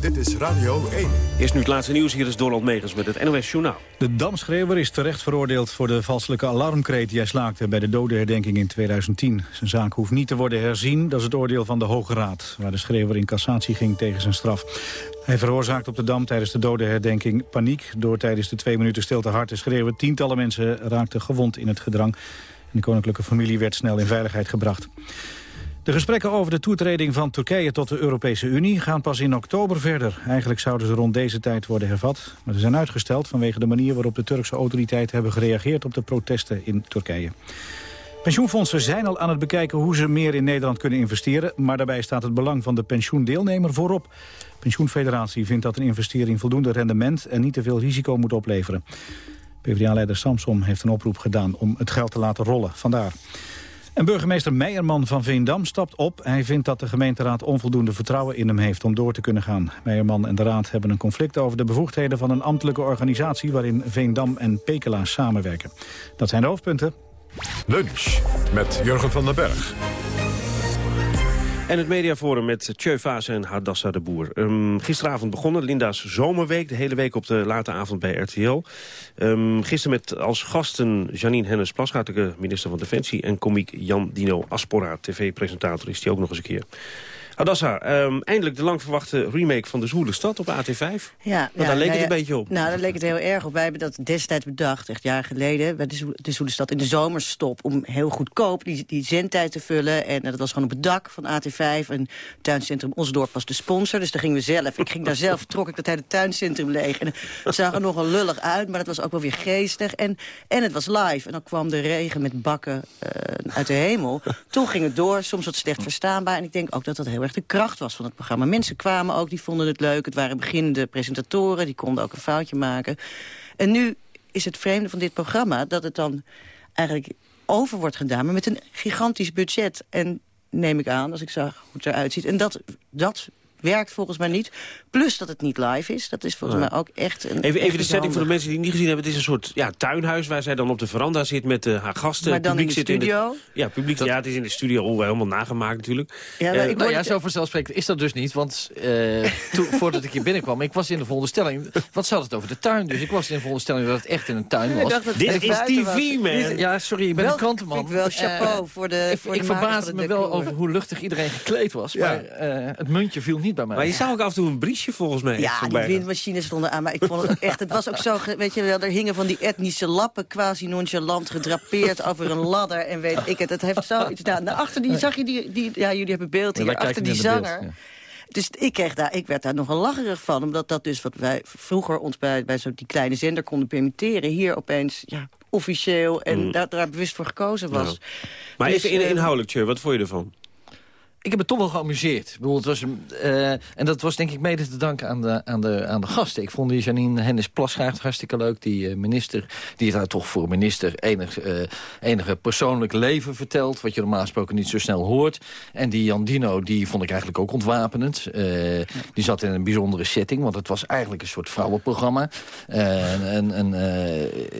Dit is Radio 1. Eerst nu het laatste nieuws. Hier is Donald Megens met het NOS Journaal. De Damschreeuwer is terecht veroordeeld voor de valselijke alarmkreet die hij slaakte bij de dodenherdenking in 2010. Zijn zaak hoeft niet te worden herzien, dat is het oordeel van de Hoge Raad, waar de schreeuwer in cassatie ging tegen zijn straf. Hij veroorzaakt op de Dam tijdens de dodenherdenking paniek door tijdens de twee minuten stilte hard te schreeuwen. Tientallen mensen raakten gewond in het gedrang en de koninklijke familie werd snel in veiligheid gebracht. De gesprekken over de toetreding van Turkije tot de Europese Unie gaan pas in oktober verder. Eigenlijk zouden ze rond deze tijd worden hervat, maar ze zijn uitgesteld vanwege de manier waarop de Turkse autoriteiten hebben gereageerd op de protesten in Turkije. Pensioenfondsen zijn al aan het bekijken hoe ze meer in Nederland kunnen investeren, maar daarbij staat het belang van de pensioendeelnemer voorop. De Pensioenfederatie vindt dat een investering voldoende rendement en niet te veel risico moet opleveren. PvdA-leider Samsom heeft een oproep gedaan om het geld te laten rollen. Vandaar. En burgemeester Meijerman van Veendam stapt op. Hij vindt dat de gemeenteraad onvoldoende vertrouwen in hem heeft om door te kunnen gaan. Meijerman en de raad hebben een conflict over de bevoegdheden van een ambtelijke organisatie waarin Veendam en Pekela samenwerken. Dat zijn de hoofdpunten. Lunch met Jurgen van den Berg. En het mediaforum met Tjeu Vaas en Hardassa de Boer. Ehm, gisteravond begonnen, Linda's Zomerweek. De hele week op de late avond bij RTL. Ehm, gisteren met als gasten Janine Hennis Plasgaard, minister van Defensie... en komiek Jan Dino Aspora, tv-presentator is die ook nog eens een keer. Hardassa, ehm, eindelijk de lang verwachte remake van De Zwoele Stad op AT5. Ja, Want ja, daar leek nou het ja, een beetje op. Nou, daar leek het heel erg op. Wij hebben dat destijds bedacht, echt jaren geleden... bij de, de Zoelenstad in de zomerstop... om heel goedkoop die, die zendtijd te vullen. En eh, dat was gewoon op het dak van AT5. En tuincentrum Osdorp was de sponsor. Dus daar gingen we zelf. Ik ging daar zelf, [laughs] trok ik dat hele tuincentrum leeg. En het zag er nogal lullig uit, maar het was ook wel weer geestig. En, en het was live. En dan kwam de regen met bakken eh, uit de hemel. [laughs] Toen ging het door, soms wat slecht verstaanbaar. En ik denk ook dat dat heel erg de kracht was van het programma. Mensen kwamen ook, die vonden het leuk. Het waren beginnende presentatoren, die konden ook een foutje maken. En nu is het vreemde van dit programma... dat het dan eigenlijk over wordt gedaan, maar met een gigantisch budget. En neem ik aan, als ik zag hoe het eruit ziet. En dat, dat werkt volgens mij niet. Plus dat het niet live is. Dat is volgens Ja. mij ook echt... Een, Even, echt even de setting voor de mensen die het niet gezien hebben. Het is een soort ja, tuinhuis waar zij dan op de veranda zit met eh, haar gasten. Maar dan publiek in de zit studio? ja, publiek, ja, het is in de studio oh, helemaal nagemaakt natuurlijk. Ja, Eh, ik Nou ja, zo vanzelfsprekend is dat dus niet. Want eh, [laughs] voordat ik hier binnenkwam, ik was in de veronderstelling... Wat zat het over de tuin? Dus ik was in de veronderstelling dat het echt in een tuin Ik was. dat Dit is was. TV, man. Ja, sorry, ik ben Wel, een krantenman. ik wel chapeau voor de ik voor ik de verbaasde me wel over hoe luchtig iedereen gekleed was. Maar eh, het muntje viel niet niet bij mij. Maar je zag ook af en toe een briesje volgens mij. Ja, die windmachines stonden aan. Maar ik vond het ook echt, het was ook zo, weet je wel, er hingen van die etnische lappen quasi nonchalant gedrapeerd over een ladder. En weet ik het, het heeft zoiets. Nou, achter die, zag je die, die, ja, jullie hebben beeld hier, achter die beeld, zanger. ja. Dus ik, kreeg daar, ik werd daar nogal lacherig van. Omdat dat dus wat wij vroeger ons bij, bij zo die kleine zender konden permitteren. Hier opeens ja, officieel en Mm. daar, daar bewust voor gekozen was. Ja. Maar Dus, even in, eh, inhoudelijk, Tjeu, wat vond je ervan? Ik heb het toch wel geamuseerd. Ik was, eh, en dat was denk ik mede te danken aan de, aan de, aan de gasten. Ik vond die Janine Hennis Plasgaard hartstikke leuk. Die eh, minister, die daar toch voor minister enig, eh, enige persoonlijk leven vertelt. Wat je normaal gesproken niet zo snel hoort. En die Jan Dino, die vond ik eigenlijk ook ontwapenend. Die zat in een bijzondere setting. Want het was eigenlijk een soort vrouwenprogramma. En, en,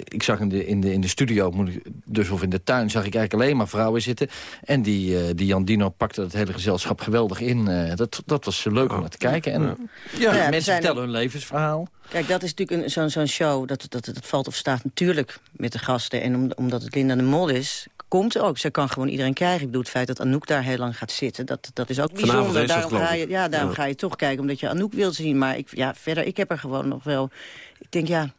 ik zag in de, in, de, in de studio, dus of in de tuin, zag ik eigenlijk alleen maar vrouwen zitten. En die, die Jan Dino pakte het hele gezelschap geweldig in. Eh, dat, dat was leuk om naar te kijken. En ja, Ja, mensen zijn- vertellen hun levensverhaal. Kijk, dat is natuurlijk een- zo'n zo'n show, dat, dat, dat valt of staat natuurlijk met de gasten. En om, omdat het Linda de Mol is, komt ook. Zij kan gewoon iedereen krijgen. Ik bedoel, het feit dat Anouk daar heel lang gaat zitten, dat, dat is ook Vanavond bijzonder. ze Daarom, ga je, ja, daarom Ja. ga je toch kijken, omdat je Anouk wil zien. Maar ik, ja, verder, ik heb er gewoon nog wel... Ik denk, ja...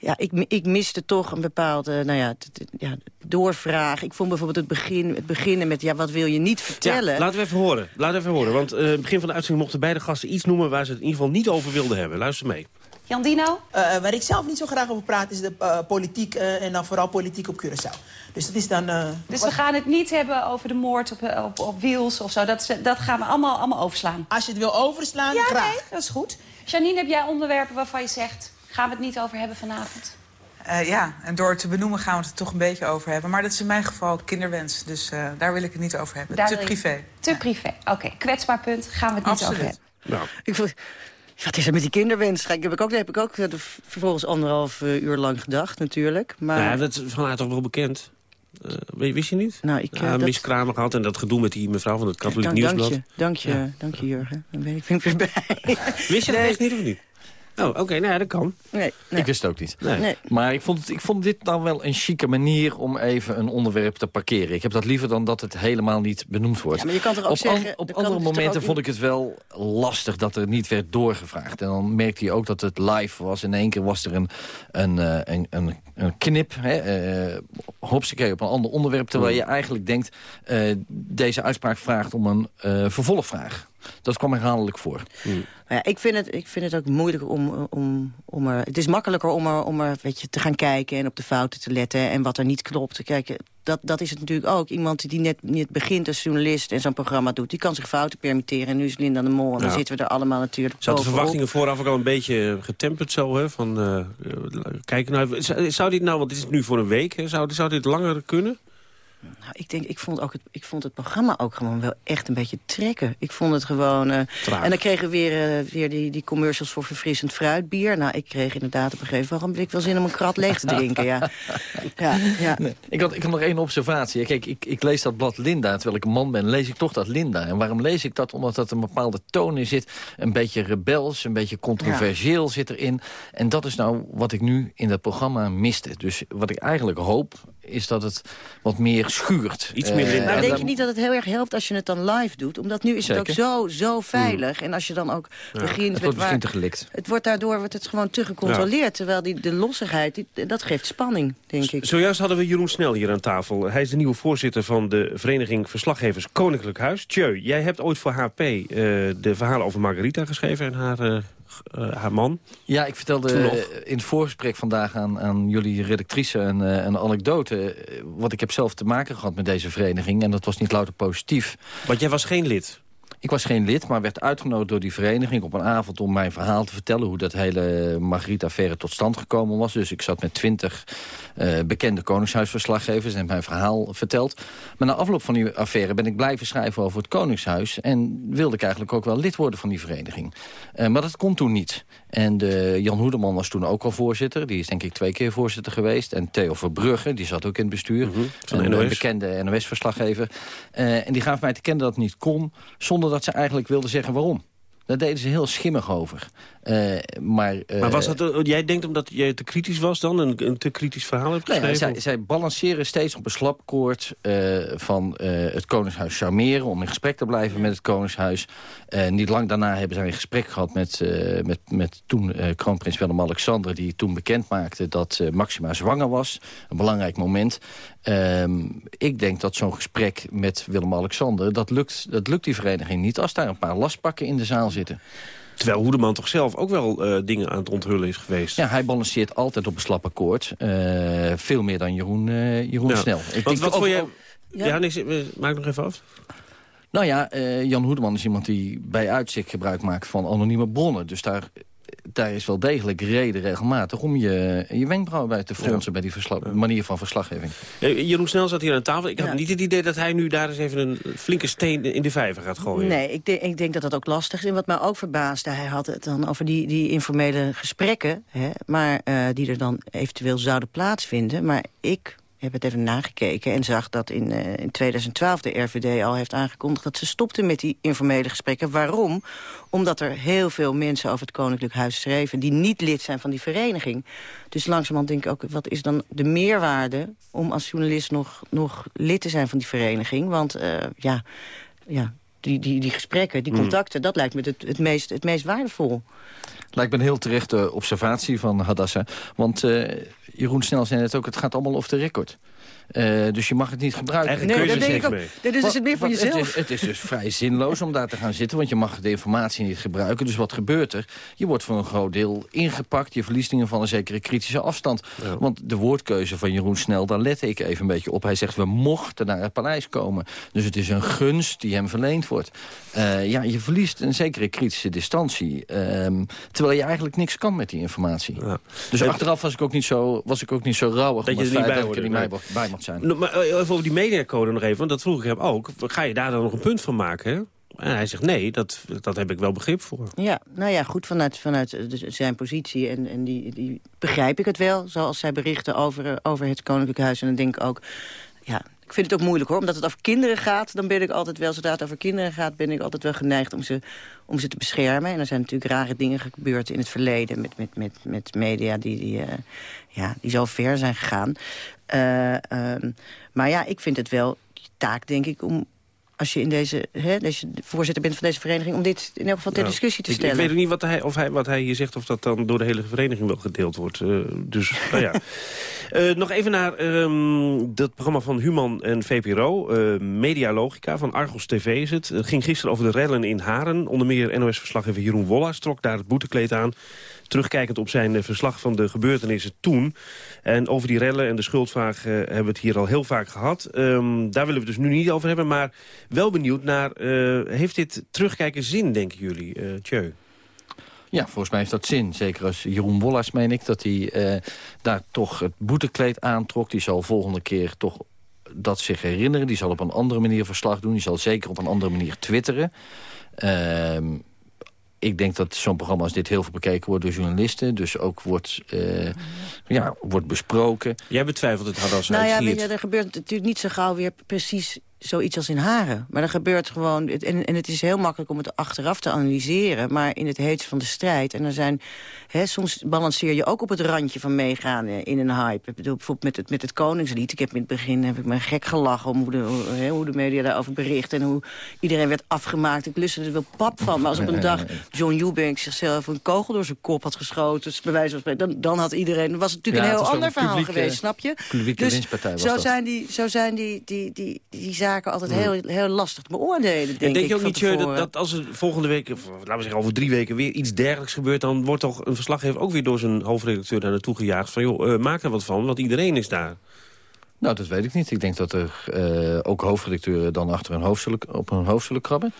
Ja, ik, ik miste toch een bepaalde nou ja, t- t- ja, doorvraag. Ik vond bijvoorbeeld het, begin, het beginnen met... ja, wat wil je niet vertellen? Ja, laten we even horen. Laten we even horen. Want eh, begin van de uitzending mochten beide gasten iets noemen... waar ze het in ieder geval niet over wilden hebben. Luister mee. Jan Dino? Eh, waar ik zelf niet zo graag over praat is de eh, politiek eh, en dan vooral politiek op Curaçao. Dus dat is dan... eh, Dus wat- we gaan het niet hebben over de moord op, eh, op, op Wiels of zo. Dat, dat gaan we allemaal, allemaal overslaan. Als je het wil overslaan, ja, graag. Nee, dat is goed. Janine, heb jij onderwerpen waarvan je zegt... gaan we het niet over hebben vanavond? Eh, ja, en door het te benoemen gaan we het er toch een beetje over hebben. Maar dat is in mijn geval kinderwens, dus eh, daar wil ik het niet over hebben. Daar te je- privé. Te privé. Oké, kwetsbaar punt. Gaan we het niet Absoluut. over hebben. Nou, Ik vond, wat is er met die kinderwens? Kijk, heb ik ook, heb ik ook eh, vervolgens anderhalf uur lang gedacht, natuurlijk. Maar Ja, dat is van haar toch wel bekend. Eh, weet- wist je niet? Nou, ik, ja, dat- Miss Kramer gehad en dat gedoe met die mevrouw van het Katholiek dank, dank Nieuwsblad. je, dank je, Ja. dank je, Jurgen. Dan ben ik, ben ik weer bij. Wist je dat Nee. echt niet of niet? Oh, oké, nou ja, dat kan. Nee, nee. Ik wist het ook niet. Nee. Nee. Maar ik vond, het, ik vond dit nou wel een chique manier om even een onderwerp te parkeren. Ik heb dat liever dan dat het helemaal niet benoemd wordt. Ja, maar je kan toch ook op zeggen- an- op er andere toch momenten vond ik het wel lastig dat er niet werd doorgevraagd. En dan merkte je ook dat het live was. In één keer was er een, een, eh, een, een, een knip, hè, eh, hopsakee, op een ander onderwerp. Terwijl je eigenlijk denkt, eh, deze uitspraak vraagt om een eh, vervolgvraag. Dat kwam herhaaldelijk voor. Maar ja, ik, vind het, ik vind het ook moeilijk om, om, om er... Het is makkelijker om er, om er weet je, te gaan kijken en op de fouten te letten... en wat er niet klopt. Kijk, dat, dat is het natuurlijk ook. Iemand die net, net begint als journalist en zo'n programma doet... die kan zich fouten permitteren. En nu is Linda de Mol en dan zitten we er allemaal natuurlijk Zat de verwachtingen vooraf ook al een beetje getemperd zo, hè? Van, eh, eh, kijk nou, zou, zou dit nou, want dit is nu voor een week, hè? Zou, zou dit langer kunnen? Nou, ik, denk, ik, vond ook het, ik vond het programma ook gewoon wel echt een beetje trekken. Ik vond het gewoon... eh, en dan kregen we weer, eh, weer die, die commercials voor verfrissend fruitbier. Nou, ik kreeg inderdaad op een gegeven moment... waarom ik wel zin om een krat leeg te drinken, ja. [laughs] ja, ja. Nee, ik, had, ik had nog één observatie. Kijk, ik, ik lees dat blad Linda. Terwijl ik een man ben, lees ik toch dat Linda. En waarom lees ik dat? Omdat dat een bepaalde toon in zit. Een beetje rebels, een beetje controversieel zit erin. En dat is nou wat ik nu in dat programma miste. Dus wat ik eigenlijk hoop, is dat het wat meer schuurt. Iets meer Eh. Maar en denk dan- je niet dat het heel erg helpt als je het dan live doet? Omdat nu is het Zeker. ook zo, zo veilig. En als je dan ook Ja, begint het met wordt misschien waar... te gelikt. Het wordt daardoor wordt het gewoon te gecontroleerd. Terwijl die, de lossigheid, die, dat geeft spanning, denk ik. Zojuist hadden we Jeroen Snel hier aan tafel. Hij is de nieuwe voorzitter van de Vereniging Verslaggevers Koninklijk Huis. Tjeu, jij hebt ooit voor HP eh, de verhalen over Margarita geschreven en haar, eh, eh, haar man. Ja, ik vertelde eh, in het voorgesprek vandaag aan, aan jullie redactrice een, eh, een anekdote. Wat ik heb zelf te maken gehad met deze vereniging. En dat was niet louter positief. Want jij was geen lid? Ik was geen lid, maar werd uitgenodigd door die vereniging op een avond om mijn verhaal te vertellen hoe dat hele Margriet-affaire tot stand gekomen was. Dus ik zat met twintig eh, bekende Koningshuisverslaggevers en mijn verhaal verteld. Maar na afloop van die affaire ben ik blijven schrijven over het Koningshuis en wilde ik eigenlijk ook wel lid worden van die vereniging. Eh, maar dat kon toen niet. En de, Jan Hoedeman was toen ook al voorzitter. Die is denk ik twee keer voorzitter geweest. En Theo Verbrugge, die zat ook in het bestuur. de een eh, NOS. bekende NOS-verslaggever. En die gaf mij te kennen dat het niet kon... zonder dat ze eigenlijk wilde zeggen waarom. Daar deden ze heel schimmig over. Uh, maar, uh, maar was dat, jij denkt omdat jij te kritisch was dan? Een, een te kritisch verhaal hebt geschreven? Nee, zij, zij, balanceren steeds op een slapkoord uh, van het Koningshuis charmeren... om in gesprek te blijven met het Koningshuis. niet lang daarna hebben zij een gesprek gehad met, met, met toen kroonprins Willem-Alexander... die toen bekend maakte dat Maxima zwanger was. Een belangrijk moment. Ehm, ik denk dat zo'n gesprek met Willem-Alexander... Dat lukt, dat lukt die vereniging niet als daar een paar lastpakken in de zaal zitten. Terwijl Hoedeman toch zelf ook wel uh, dingen aan het onthullen is geweest. Ja, hij balanceert altijd op een slap akkoord. Uh, veel meer dan Jeroen, uh, Jeroen ja. Snel. Ik Want wat voor jij... Ja, ja nee, maak nog even af. Nou ja, Jan Hoedeman is iemand die bij uitzicht gebruik maakt van anonieme bronnen. Dus daar daar is wel degelijk reden regelmatig om je, je wenkbrauwen bij te fronsen... bij die manier van verslaggeving. Jeroen Snel zat hier aan tafel. Ik heb niet het idee dat hij nu daar eens even een flinke steen in de vijver gaat gooien. Nee, ik, denk, ik denk dat dat ook lastig is. En wat mij ook verbaasde, hij had het dan over die, die informele gesprekken... Hè, maar, uh, die er dan eventueel zouden plaatsvinden. Maar ik heb het even nagekeken en zag dat in, uh, in 2012 de RVD al heeft aangekondigd... dat ze stopte met die informele gesprekken. Waarom? Omdat er heel veel mensen over het Koninklijk Huis schreven... die niet lid zijn van die vereniging. Dus langzamerhand denk ik ook, wat is dan de meerwaarde... om als journalist nog, nog lid te zijn van die vereniging? Want uh, ja, ja, die, die, die gesprekken, die hmm. contacten... dat lijkt me het, het, meest, het meest waardevol. Lijkt me een heel terechte observatie van Hadassa. Want uh, Jeroen Snel zei het ook, het gaat allemaal off the record. Uh, dus je mag het niet gebruiken. Nee, dat denk ik ook. Dit is het meer voor jezelf. Het is, het is, dus vrij zinloos om daar te gaan zitten, want je mag de informatie niet gebruiken. Dus wat gebeurt er? Je wordt voor een groot deel ingepakt. Je verliest in geval een zekere kritische afstand. Want de woordkeuze van Jeroen Snel, daar lette ik even een beetje op. Hij zegt, we mochten naar het paleis komen. Dus het is een gunst die hem verleend wordt. Uh, ja, je verliest een zekere kritische distantie. Um, terwijl je eigenlijk niks kan met die informatie. Ja. Dus achteraf was ik ook niet zo, was ik ook niet zo rauwig dat om het feit dat ik er niet bij, bij zijn. Maar eh, even over die mediacode nog even, want dat vroeg ik hem ook. Ga je daar dan nog een punt van maken, hè? En hij zegt, nee, dat, dat heb ik wel begrip voor. Ja, nou ja, goed, vanuit, vanuit zijn positie en, en die, die begrijp ik het wel. Zoals zij berichten over, over het Koninklijk Huis. En dan denk ik ook, ja, ik vind het ook moeilijk hoor. Omdat het over kinderen gaat, dan ben ik altijd wel... zodra het over kinderen gaat, ben ik altijd wel geneigd om ze, om ze te beschermen. En er zijn natuurlijk rare dingen gebeurd in het verleden... met, met, met, met media die, die, uh, ja, die zo ver zijn gegaan. Uh, uh, maar ja, ik vind het wel taak, denk ik, om als je in deze, hè, deze voorzitter bent van deze vereniging... om dit in elk geval ter discussie te stellen. Ik, weet ook niet wat hij, of hij, wat hij hier zegt... of dat dan door de hele vereniging wel gedeeld wordt. Uh, dus, [laughs] nou ja. Uh, nog even naar um, dat programma van Human en VPRO. Uh, Medialogica van Argos TV is het. Het ging gisteren over de rellen in Haren. Onder meer NOS-verslaggever Jeroen Wollers trok daar het boetekleed aan terugkijkend op zijn verslag van de gebeurtenissen toen. En over die rellen en de schuldvraag uh, hebben we het hier al heel vaak gehad. Um, daar willen we het dus nu niet over hebben, maar wel benieuwd naar... Uh, heeft dit terugkijken zin, denken jullie, uh? Ja, volgens mij heeft dat zin. Zeker als Jeroen Wollers, meen ik, dat hij daar toch het boetekleed aantrok. Die zal volgende keer toch dat zich herinneren. Die zal op een andere manier verslag doen. Die zal zeker op een andere manier twitteren. Uh, ik denk dat zo'n programma als dit heel veel bekeken wordt door journalisten. Dus ook wordt, uh, ja, wordt besproken. Jij betwijfelt het, Hadas. Nou ja, je, er gebeurt natuurlijk niet zo gauw weer precies zoiets als in Haren. Maar er gebeurt gewoon... En, en het is heel makkelijk om het achteraf te analyseren... maar in het heetst van de strijd... en er zijn... Hè, soms balanceer je ook op het randje van meegaan in een hype. Ik bedoel, bijvoorbeeld met het, met het Koningslied. Ik heb in het begin heb ik me gek gelachen... om hoe de, hè, hoe de media daarover bericht... en hoe iedereen werd afgemaakt. Ik lustte er wel pap van. Maar als op een dag John Eubank zichzelf een kogel door zijn kop had geschoten... bij wijze van spreken, dan, dan had iedereen... dan was het natuurlijk een heel ander verhaal geweest, snap je? Dus zo zijn, die, zo zijn die, die, die, die zaken altijd heel, heel lastig te beoordelen, denk, en denk je ook niet, dat, dat als er volgende week, of, laten we zeggen over drie weken... weer iets dergelijks gebeurt, dan wordt toch een verslaggever ook weer door zijn hoofdredacteur daar naartoe gejaagd... van joh, uh, maak er wat van, want iedereen is daar. Nou, dat weet ik niet. Ik denk dat er uh, ook hoofdredacteuren dan achter hun hoofd zullen, op hun hoofd zullen krabben.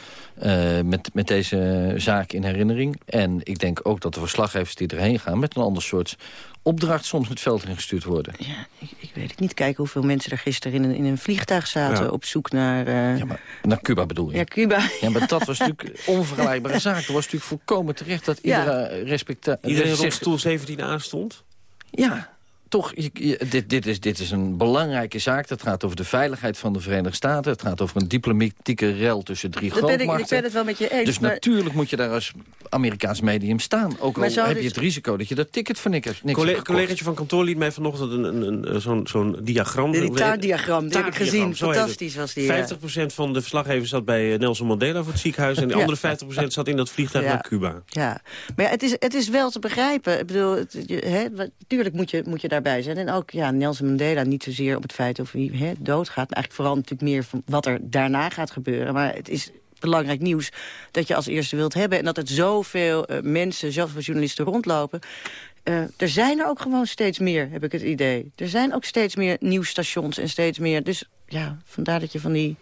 Uh, met, met deze zaak in herinnering. En ik denk ook dat de verslaggevers die erheen gaan... met een ander soort opdracht soms het veld ingestuurd worden. Ja, ik, ik, weet het niet. Kijken hoeveel mensen er gisteren in een, in een vliegtuig zaten... op zoek naar... Uh... Ja, maar naar Cuba bedoel je? Ja, Cuba. Ja, maar dat was natuurlijk [laughs] onvergelijkbare zaak. Het was natuurlijk volkomen terecht dat iedere ja. respecta... Iedereen op stoel 17 aanstond? Ja, toch, je- je- dit, dit, is, dit is een belangrijke zaak. Het gaat over de veiligheid van de Verenigde Staten. Het gaat over een diplomatieke rel tussen drie Dat ben ik, grootmachten. ik ben het wel met je eens. Dus maar- natuurlijk moet je daar als Amerikaans medium staan. Ook al heb je het risico dat je dat ticket voor niks, niks hebt Collega, gekocht. collegaatje van kantoor liet mij vanochtend een, een, een, zo'n zo'n diagram... Die taartdiagram, die heb ik gezien. Fantastisch was die, ja. 50% van de verslaggevers zat bij eh, Nelson Mandela voor het ziekenhuis... en de [laughs] Ja. andere 50% zat in dat vliegtuig Ja. naar Cuba. Ja, maar ja, het, is, het is wel te begrijpen. Ik bedoel, het, je, hè, wat- tuurlijk moet je, moet je daarbij zijn. En ook ja, Nelson Mandela, niet zozeer op het feit of hij hè, doodgaat... maar eigenlijk vooral natuurlijk meer van wat er daarna gaat gebeuren. Maar het is belangrijk nieuws dat je als eerste wilt hebben... en dat het zoveel eh, mensen, zoveel journalisten rondlopen... Eh, er zijn er ook gewoon steeds meer, heb ik het idee. Er zijn ook steeds meer nieuwsstations en steeds meer... dus ja, vandaar dat je van die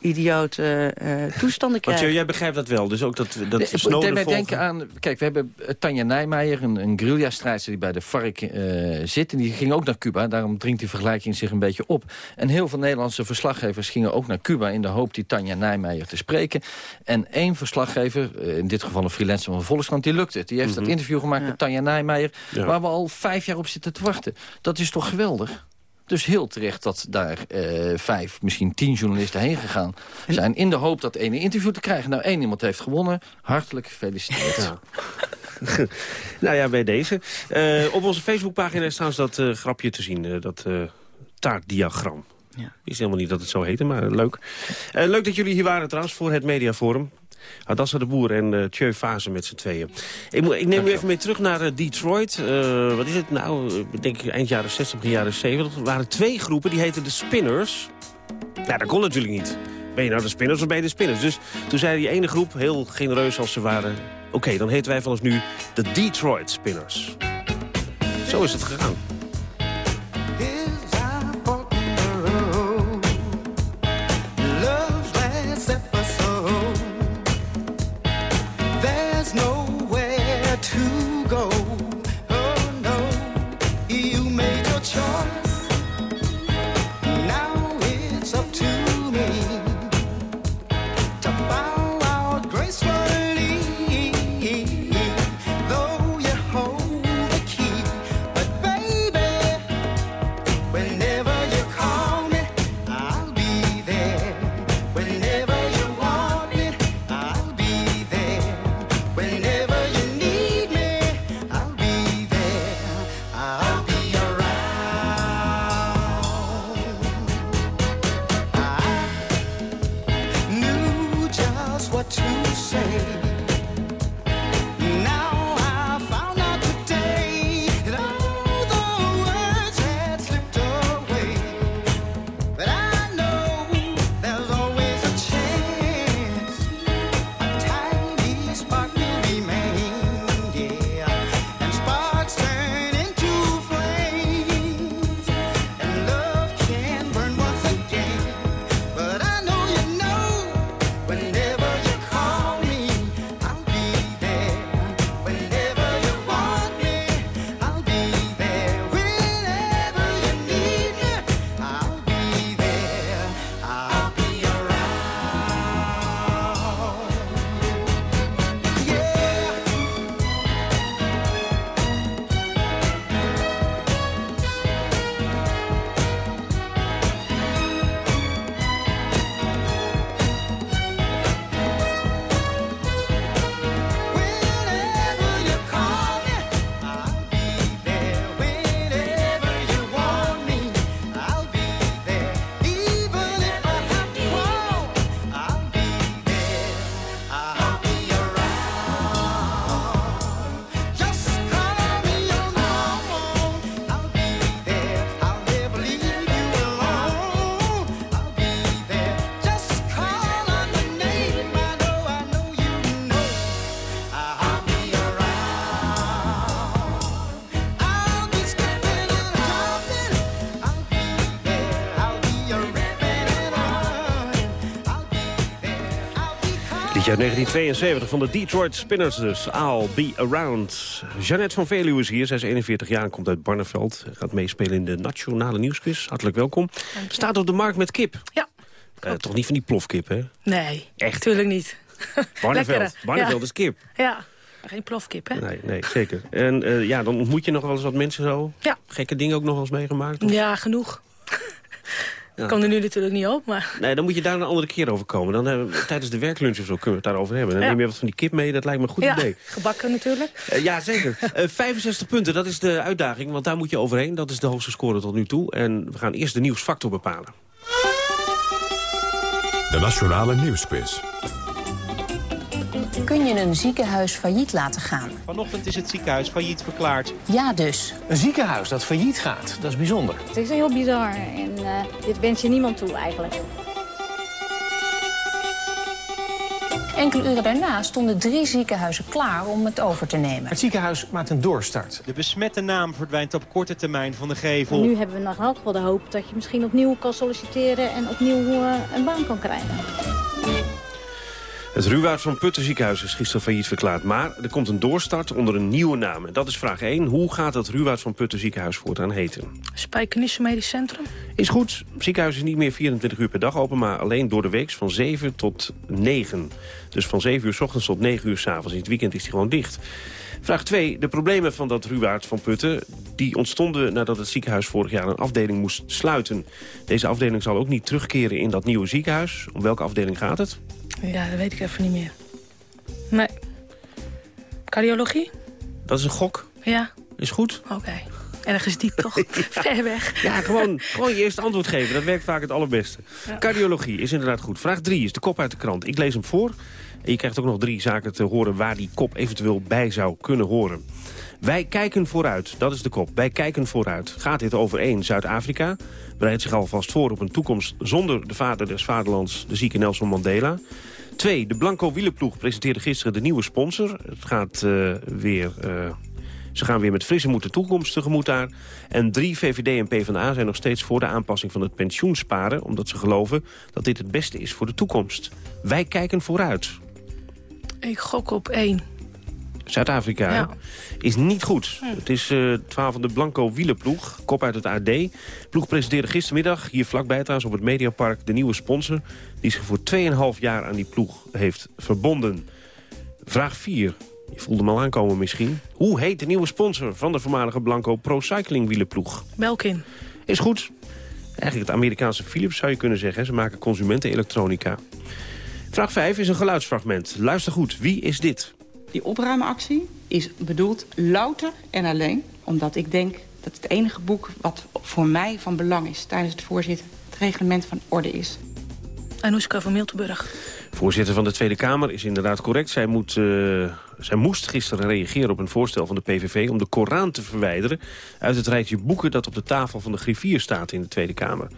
idiote eh, toestanden Want krijgt. jij- begrijpt dat wel, dus ook dat, dat Nee, Snowden wij volgen. denken aan, kijk, we hebben eh, Tanja Nijmeijer, een, een guerrilla-strijdster die bij de FARC eh, zit. En die ging ook naar Cuba, daarom dringt die vergelijking zich een beetje op. En heel veel Nederlandse verslaggevers gingen ook naar Cuba... in de hoop die Tanja Nijmeijer te spreken. En één verslaggever, in dit geval een freelancer van Volkskrant, die lukte het. Die heeft Mhm. dat interview gemaakt met Tanja Nijmeijer... Ja. waar we al vijf jaar op zitten te wachten. Dat is toch geweldig? Dus heel terecht dat daar eh, vijf, misschien tien journalisten heen gegaan zijn... in de hoop dat ene interview te krijgen. Nou, één iemand heeft gewonnen. Hartelijk gefeliciteerd. [laughs] nou ja, bij deze. Eh, op onze Facebookpagina is trouwens dat eh, grapje te zien, dat eh, taartdiagram. Ja. Is helemaal niet dat het zo heette, maar leuk. Eh, leuk dat jullie hier waren trouwens voor het Mediaforum. Hadassa de Boer en uh, Tjeu Fase met z'n tweeën. Ik, ik neem u even mee terug naar eh, Detroit. Eh, wat is het nou? Ik denk eind jaren 60, begin jaren 70. Er waren twee groepen, die heten de Spinners. Ja, dat kon natuurlijk niet. Ben je nou de Spinners of ben je de Spinners? Dus toen zei die ene groep, heel genereus als ze waren... Oké, dan heten wij vanaf nu de Detroit Spinners. Zo is het gegaan. What to say. Dit jaar 1972 van de Detroit Spinners dus. I'll be around. Jeannette van Veluwe is hier. Zij is 41 jaar en komt uit Barneveld. Gaat meespelen in de Nationale Nieuwsquiz. Hartelijk welkom. Staat op de markt met kip. Ja. Eh, toch niet van die plofkip, hè? Nee, Echt? tuurlijk niet. [laughs] Barneveld. Barneveld ja. is kip. Ja. Geen plofkip, hè? Nee, nee, zeker. En eh, ja, dan ontmoet je nog wel eens wat mensen zo. Ja. Gekke dingen ook nog wel eens meegemaakt? of- Ja, genoeg. [laughs] Ja. Ik kom er nu natuurlijk niet op, maar... Nee, dan moet je daar een andere keer over komen. Dan hebben we, tijdens de werklunch of zo kunnen we het daarover hebben. Dan Ja. neem je wat van die kip mee, dat lijkt me een goed ja, idee. gebakken natuurlijk. Eh, ja, zeker. [laughs] Eh 65 punten, dat is de uitdaging, want daar moet je overheen. Dat is de hoogste score tot nu toe. En we gaan eerst de nieuwsfactor bepalen. De Nationale Nieuwsquiz. Kun je een ziekenhuis failliet laten gaan? Vanochtend is het ziekenhuis failliet verklaard. Ja dus. Een ziekenhuis dat failliet gaat, dat is bijzonder. Het is heel bizar en eh, dit wens je niemand toe eigenlijk. Enkele uren daarna stonden drie ziekenhuizen klaar om het over te nemen. Het ziekenhuis maakt een doorstart. De besmette naam verdwijnt op korte termijn van de gevel. Nu hebben we nog altijd wel de hoop dat je misschien opnieuw kan solliciteren en opnieuw eh, een baan kan krijgen. Het Ruwaard van Putten ziekenhuis is gisteren failliet verklaard. Maar er komt een doorstart onder een nieuwe naam. En dat is vraag 1. Hoe gaat het Ruwaard van Putten ziekenhuis voortaan heten? Spijkenisse Medisch Centrum. Is goed. Het ziekenhuis is niet meer 24 uur per dag open... maar alleen door de week van 7 tot 9. Dus van 7 uur s ochtends tot 9 uur s avonds. In het weekend is hij gewoon dicht. Vraag 2. De problemen van dat Ruwaard van Putten... die ontstonden nadat het ziekenhuis vorig jaar een afdeling moest sluiten. Deze afdeling zal ook niet terugkeren in dat nieuwe ziekenhuis. Om welke afdeling gaat het? Ja, dat weet ik even niet meer. Nee. Cardiologie? Dat is een gok. Ja, Is goed. oké. Ergens diep toch? [laughs] Ver weg. Ja, gewoon, gewoon je eerste antwoord geven. Dat werkt vaak het allerbeste. Ja. Cardiologie is inderdaad goed. Vraag 3 is de kop uit de krant. Ik lees hem voor. En je krijgt ook nog drie zaken te horen waar die kop eventueel bij zou kunnen horen. Wij kijken vooruit, dat is de kop. Wij kijken vooruit. Gaat dit over één Zuid-Afrika? Bereidt zich alvast voor op een toekomst zonder de vader des vaderlands, de zieke Nelson Mandela. Twee, de Blanco Wielenploeg presenteerde gisteren de nieuwe sponsor. Het gaat eh, weer... eh, ze gaan weer met frisse moed de toekomst tegemoet daar. En drie, VVD en PvdA zijn nog steeds voor de aanpassing van het pensioensparen... omdat ze geloven dat dit het beste is voor de toekomst. Wij kijken vooruit. Ik gok op één. Zuid-Afrika Ja. is niet goed. Het is eh, het verhaal van de Blanco Wielenploeg, kop uit het AD. De ploeg presenteerde gistermiddag, hier vlakbij trouwens op het Mediapark... de nieuwe sponsor die zich voor 2,5 jaar aan die ploeg heeft verbonden. Vraag 4. Je voelde hem al aankomen misschien. Hoe heet de nieuwe sponsor van de voormalige Blanco Pro Cycling wielenploeg? Belkin. Is goed. Eigenlijk het Amerikaanse Philips zou je kunnen zeggen. Ze maken consumentenelektronica. Vraag 5 is een geluidsfragment. Luister goed, wie is dit? Die opruimactie is bedoeld louter en alleen omdat ik denk dat het enige boek wat voor mij van belang is tijdens het voorzitten het reglement van orde is. Anoushka van Miltenburg. Voorzitter van de Tweede Kamer is inderdaad correct. Zij, moet, eh, zij moest gisteren reageren op een voorstel van de PVV... om de Koran te verwijderen uit het rijtje boeken... dat op de tafel van de griffier staat in de Tweede Kamer.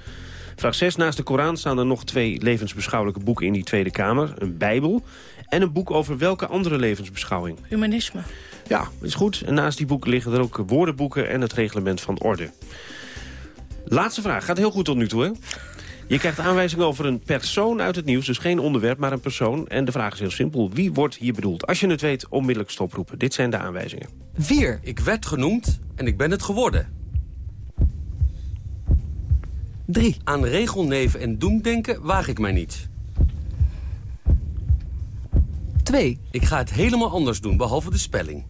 Vraag 6. Naast de Koran staan er nog twee levensbeschouwelijke boeken in die Tweede Kamer. Een Bijbel en een boek over welke andere levensbeschouwing? Humanisme. Ja, is goed. En naast die boeken liggen er ook woordenboeken en het reglement van orde. Laatste vraag. Gaat heel goed tot nu toe, hè? Je krijgt aanwijzingen over een persoon uit het nieuws. Dus geen onderwerp, maar een persoon. En de vraag is heel simpel. Wie wordt hier bedoeld? Als je het weet, onmiddellijk stoproepen. Dit zijn de aanwijzingen. Vier. Ik werd genoemd en ik ben het geworden. Drie. Aan regelneven en doemdenken waag ik mij niet. Twee. Ik ga het helemaal anders doen, behalve de spelling.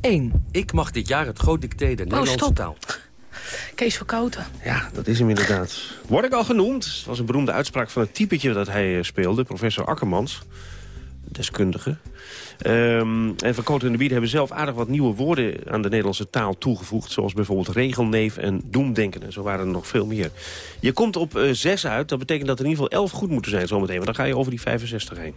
1. Ik mag dit jaar het groot dicté de Nederlandse stop. taal. Kees. Ja, dat is hem inderdaad. Word ik al genoemd? Het was een beroemde uitspraak van het typetje dat hij eh, speelde. Professor Akkermans, deskundige. Ehm, en Van en de Bieden hebben zelf aardig wat nieuwe woorden aan de Nederlandse taal toegevoegd. Zoals bijvoorbeeld regelneef en doemdenken. En zo waren er nog veel meer. Je komt op eh, zes uit. Dat betekent dat er in ieder geval elf goed moeten zijn zometeen. Want dan ga je over die 65 heen.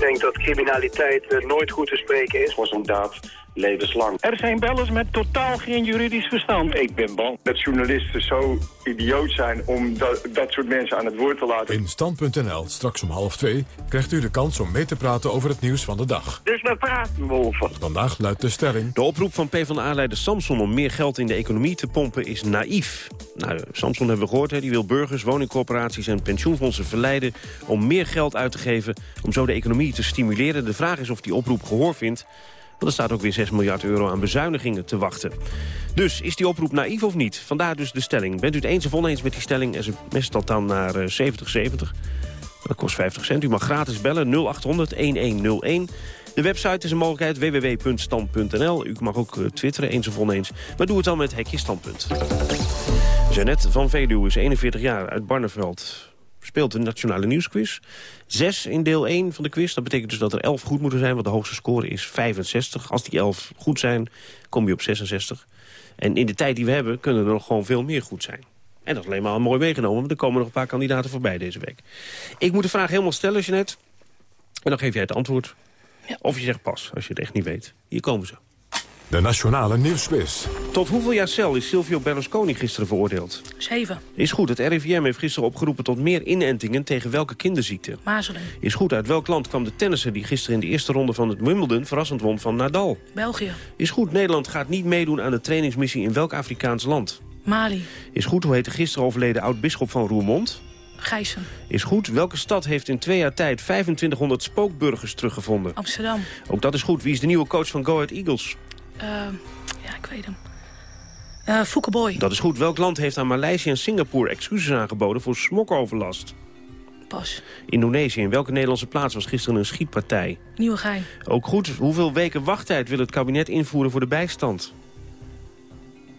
Ik denk dat criminaliteit eh, nooit goed te spreken is. Was inderdaad levenslang. Er zijn bellers met totaal geen juridisch verstand. Ik ben bang dat journalisten zo idioot zijn om dat, dat soort mensen aan het woord te laten. In Stand.nl, straks om half twee, krijgt u de kans om mee te praten over het nieuws van de dag. Dus we praten over. Vandaag luidt de stelling... De oproep van PvdA-leider Samson om meer geld in de economie te pompen is naïef. Nou, Samson hebben we gehoord, hè, die wil burgers, woningcorporaties en pensioenfondsen verleiden... om meer geld uit te geven om zo de economie te stimuleren. De vraag is of die oproep gehoor vindt. Want er staat ook weer 6 miljard euro aan bezuinigingen te wachten. Dus is die oproep naïef of niet? Vandaar dus de stelling. Bent u het eens of oneens met die stelling? Mest dat dan naar eh, 7070. Dat kost 50 cent. U mag gratis bellen 0800 1101. De website is een mogelijkheid www.stand.nl. U mag ook eh, twitteren, eens of oneens. Maar doe het dan met Hekje Standpunt. Jeannette van Veluwe is 41 jaar uit Barneveld. Speelt de Nationale Nieuwsquiz. Zes in deel 1 van de quiz. Dat betekent dus dat er 11 goed moeten zijn, want de hoogste score is 65. Als die 11 goed zijn, kom je op 66. En in de tijd die we hebben, kunnen er nog gewoon veel meer goed zijn. En dat is alleen maar al mooi meegenomen, want er komen nog een paar kandidaten voorbij deze week. Ik moet de vraag helemaal stellen, Jeannette. En dan geef jij het antwoord. Of je zegt pas, als je het echt niet weet. Hier komen ze. De Nationale Nieuwsquiz. Tot hoeveel jaar cel is Silvio Berlusconi gisteren veroordeeld? Zeven. Is goed, het RIVM heeft gisteren opgeroepen tot meer inentingen tegen welke kinderziekte? Mazeling. Is goed, uit welk land kwam de tennisser die gisteren in de eerste ronde van het Wimbledon verrassend won van Nadal? België. Is goed, Nederland gaat niet meedoen aan de trainingsmissie in welk Afrikaans land? Mali. Is goed, hoe heet de gisteren overleden oud-bisschop van Roermond? Gijssen. Is goed, welke stad heeft in twee jaar tijd 2500 spookburgers teruggevonden? Amsterdam. Ook dat is goed, wie is de nieuwe coach van Go Ahead Eagles? Eh, ja, ik weet hem. Eh Foukeboy. Dat is goed, welk land heeft aan Maleisië en Singapore excuses aangeboden voor smokoverlast? Pas. Indonesië, in welke Nederlandse plaats was gisteren een schietpartij? Nieuwegein. Ook goed, hoeveel weken wachttijd wil het kabinet invoeren voor de bijstand?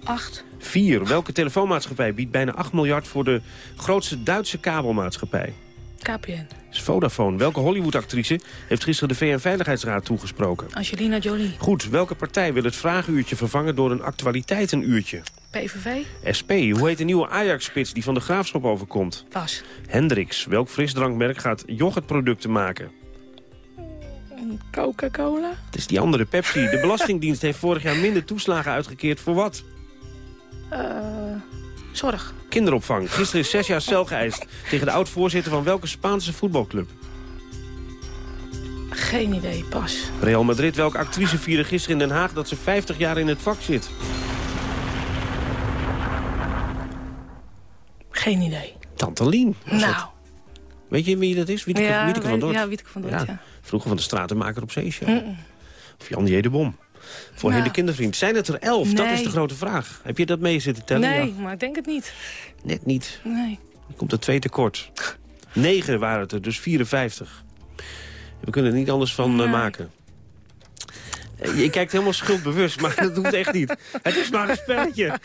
Acht. 4. Welke telefoonmaatschappij biedt bijna 8 miljard voor de grootste Duitse kabelmaatschappij? KPN. Is Vodafone. Welke Hollywood-actrice heeft gisteren de VN-veiligheidsraad toegesproken? Angelina Jolie. Goed, welke partij wil het vragenuurtje vervangen door een actualiteitenuurtje? PVV. SP, hoe heet de nieuwe Ajax-spits die van de Graafschap overkomt? Was. Hendricks, welk frisdrankmerk gaat yoghurtproducten maken? Coca-Cola. Het is die andere Pepsi. De Belastingdienst heeft vorig jaar minder toeslagen uitgekeerd voor wat? Eh, zorg. Kinderopvang. Gisteren is zes jaar cel geëist tegen de oud-voorzitter van welke Spaanse voetbalclub? Geen idee. Pas. Real Madrid, welke actrice vierde gisteren in Den Haag dat ze 50 jaar in het vak zit? Geen idee. Tante Lien. Nou. dat. Weet je wie dat is? Wieteke, Ja, Wieteke van Dort. ja, Wieteke van Dort, ja. Vroeger van de stratenmaker op Zeeshow. Mm-mm. Of Jan J. Voorheen Nou. de kindervriend. Zijn het er elf? Dat is Nee. de grote vraag. Heb je dat mee zitten tellen? Nee, Ja. maar ik denk het niet. Net niet. Nee. Dan komt er twee tekort. Negen waren het er, dus 54. We kunnen er niet anders van eh, Nee. maken. Eh, Je kijkt helemaal schuldbewust, maar dat hoeft echt niet. Het is maar een spelletje. [laughs]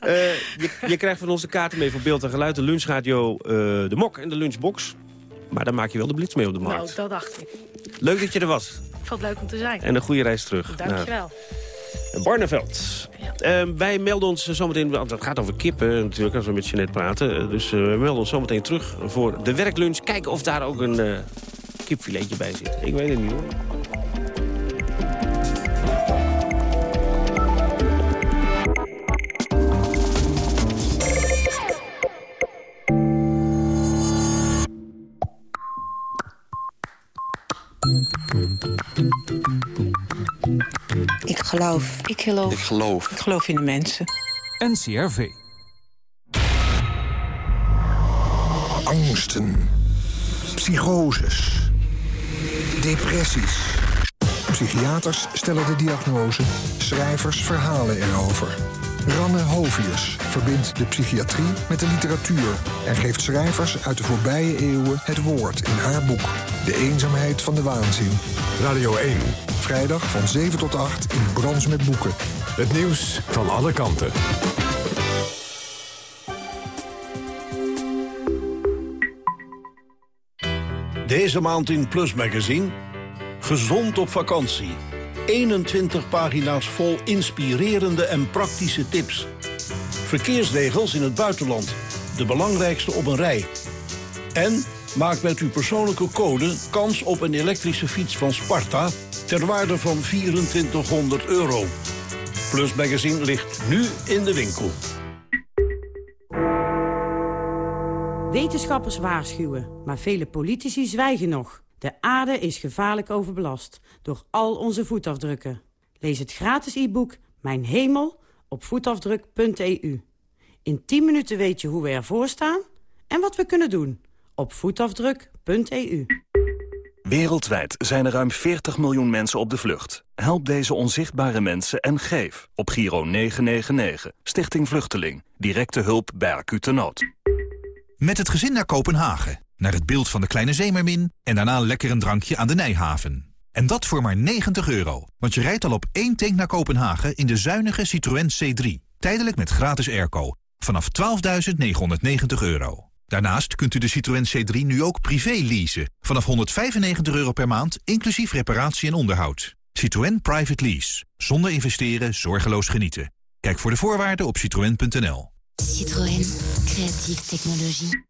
Eh, je, je krijgt van ons de kaarten mee voor beeld en geluid. De lunchradio, de mok en de lunchbox. Maar daar maak je wel de blitz mee op de markt. Nou, dat dacht ik. Leuk dat je er was. Ik vond het leuk om te zijn. En een goede reis terug. Dankjewel. Barneveld. Eh, wij melden ons zometeen, want het gaat over kippen natuurlijk als we met Jeanette praten. Eh, Dus eh, we melden ons zometeen terug voor de werklunch. Kijken of daar ook een kipfiletje bij zit. Ik weet het niet hoor. Geloof. Ik geloof. Ik geloof. Ik geloof in de mensen. NCRV. Angsten. Psychoses. Depressies. Psychiaters stellen de diagnose. Schrijvers verhalen erover. Ranne Hovius verbindt de psychiatrie met de literatuur... en geeft schrijvers uit de voorbije eeuwen het woord in haar boek. De eenzaamheid van de waanzin. Radio 1. Vrijdag van 7 tot 8 in Brans met Boeken. Het nieuws van alle kanten. Deze maand in Plus Magazine. Gezond op vakantie. 21 pagina's vol inspirerende en praktische tips. Verkeersregels in het buitenland. De belangrijkste op een rij. En maak met uw persoonlijke code kans op een elektrische fiets van Sparta... ter waarde van 2400 euro. Plus Magazine ligt nu in de winkel. Wetenschappers waarschuwen, maar vele politici zwijgen nog. De aarde is gevaarlijk overbelast door al onze voetafdrukken. Lees het gratis e-book Mijn Hemel op voetafdruk.eu. In 10 minuten weet je hoe we ervoor staan en wat we kunnen doen op voetafdruk.eu. Wereldwijd zijn er ruim 40 miljoen mensen op de vlucht. Help deze onzichtbare mensen en geef op Giro 999. Stichting Vluchteling. Directe hulp bij acute nood. Met het gezin naar Kopenhagen. Naar het beeld van de kleine zeemermin... en daarna lekker een drankje aan de Nijhaven. En dat voor maar 90 euro, want je rijdt al op één tank naar Kopenhagen... in de zuinige Citroën C3, tijdelijk met gratis airco. Vanaf 12.990 euro. Daarnaast kunt u de Citroën C3 nu ook privé leasen. Vanaf 195 euro per maand, inclusief reparatie en onderhoud. Citroën Private Lease. Zonder investeren, zorgeloos genieten. Kijk voor de voorwaarden op citroën.nl. Citroën. Creatieve technologie.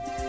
Thank you.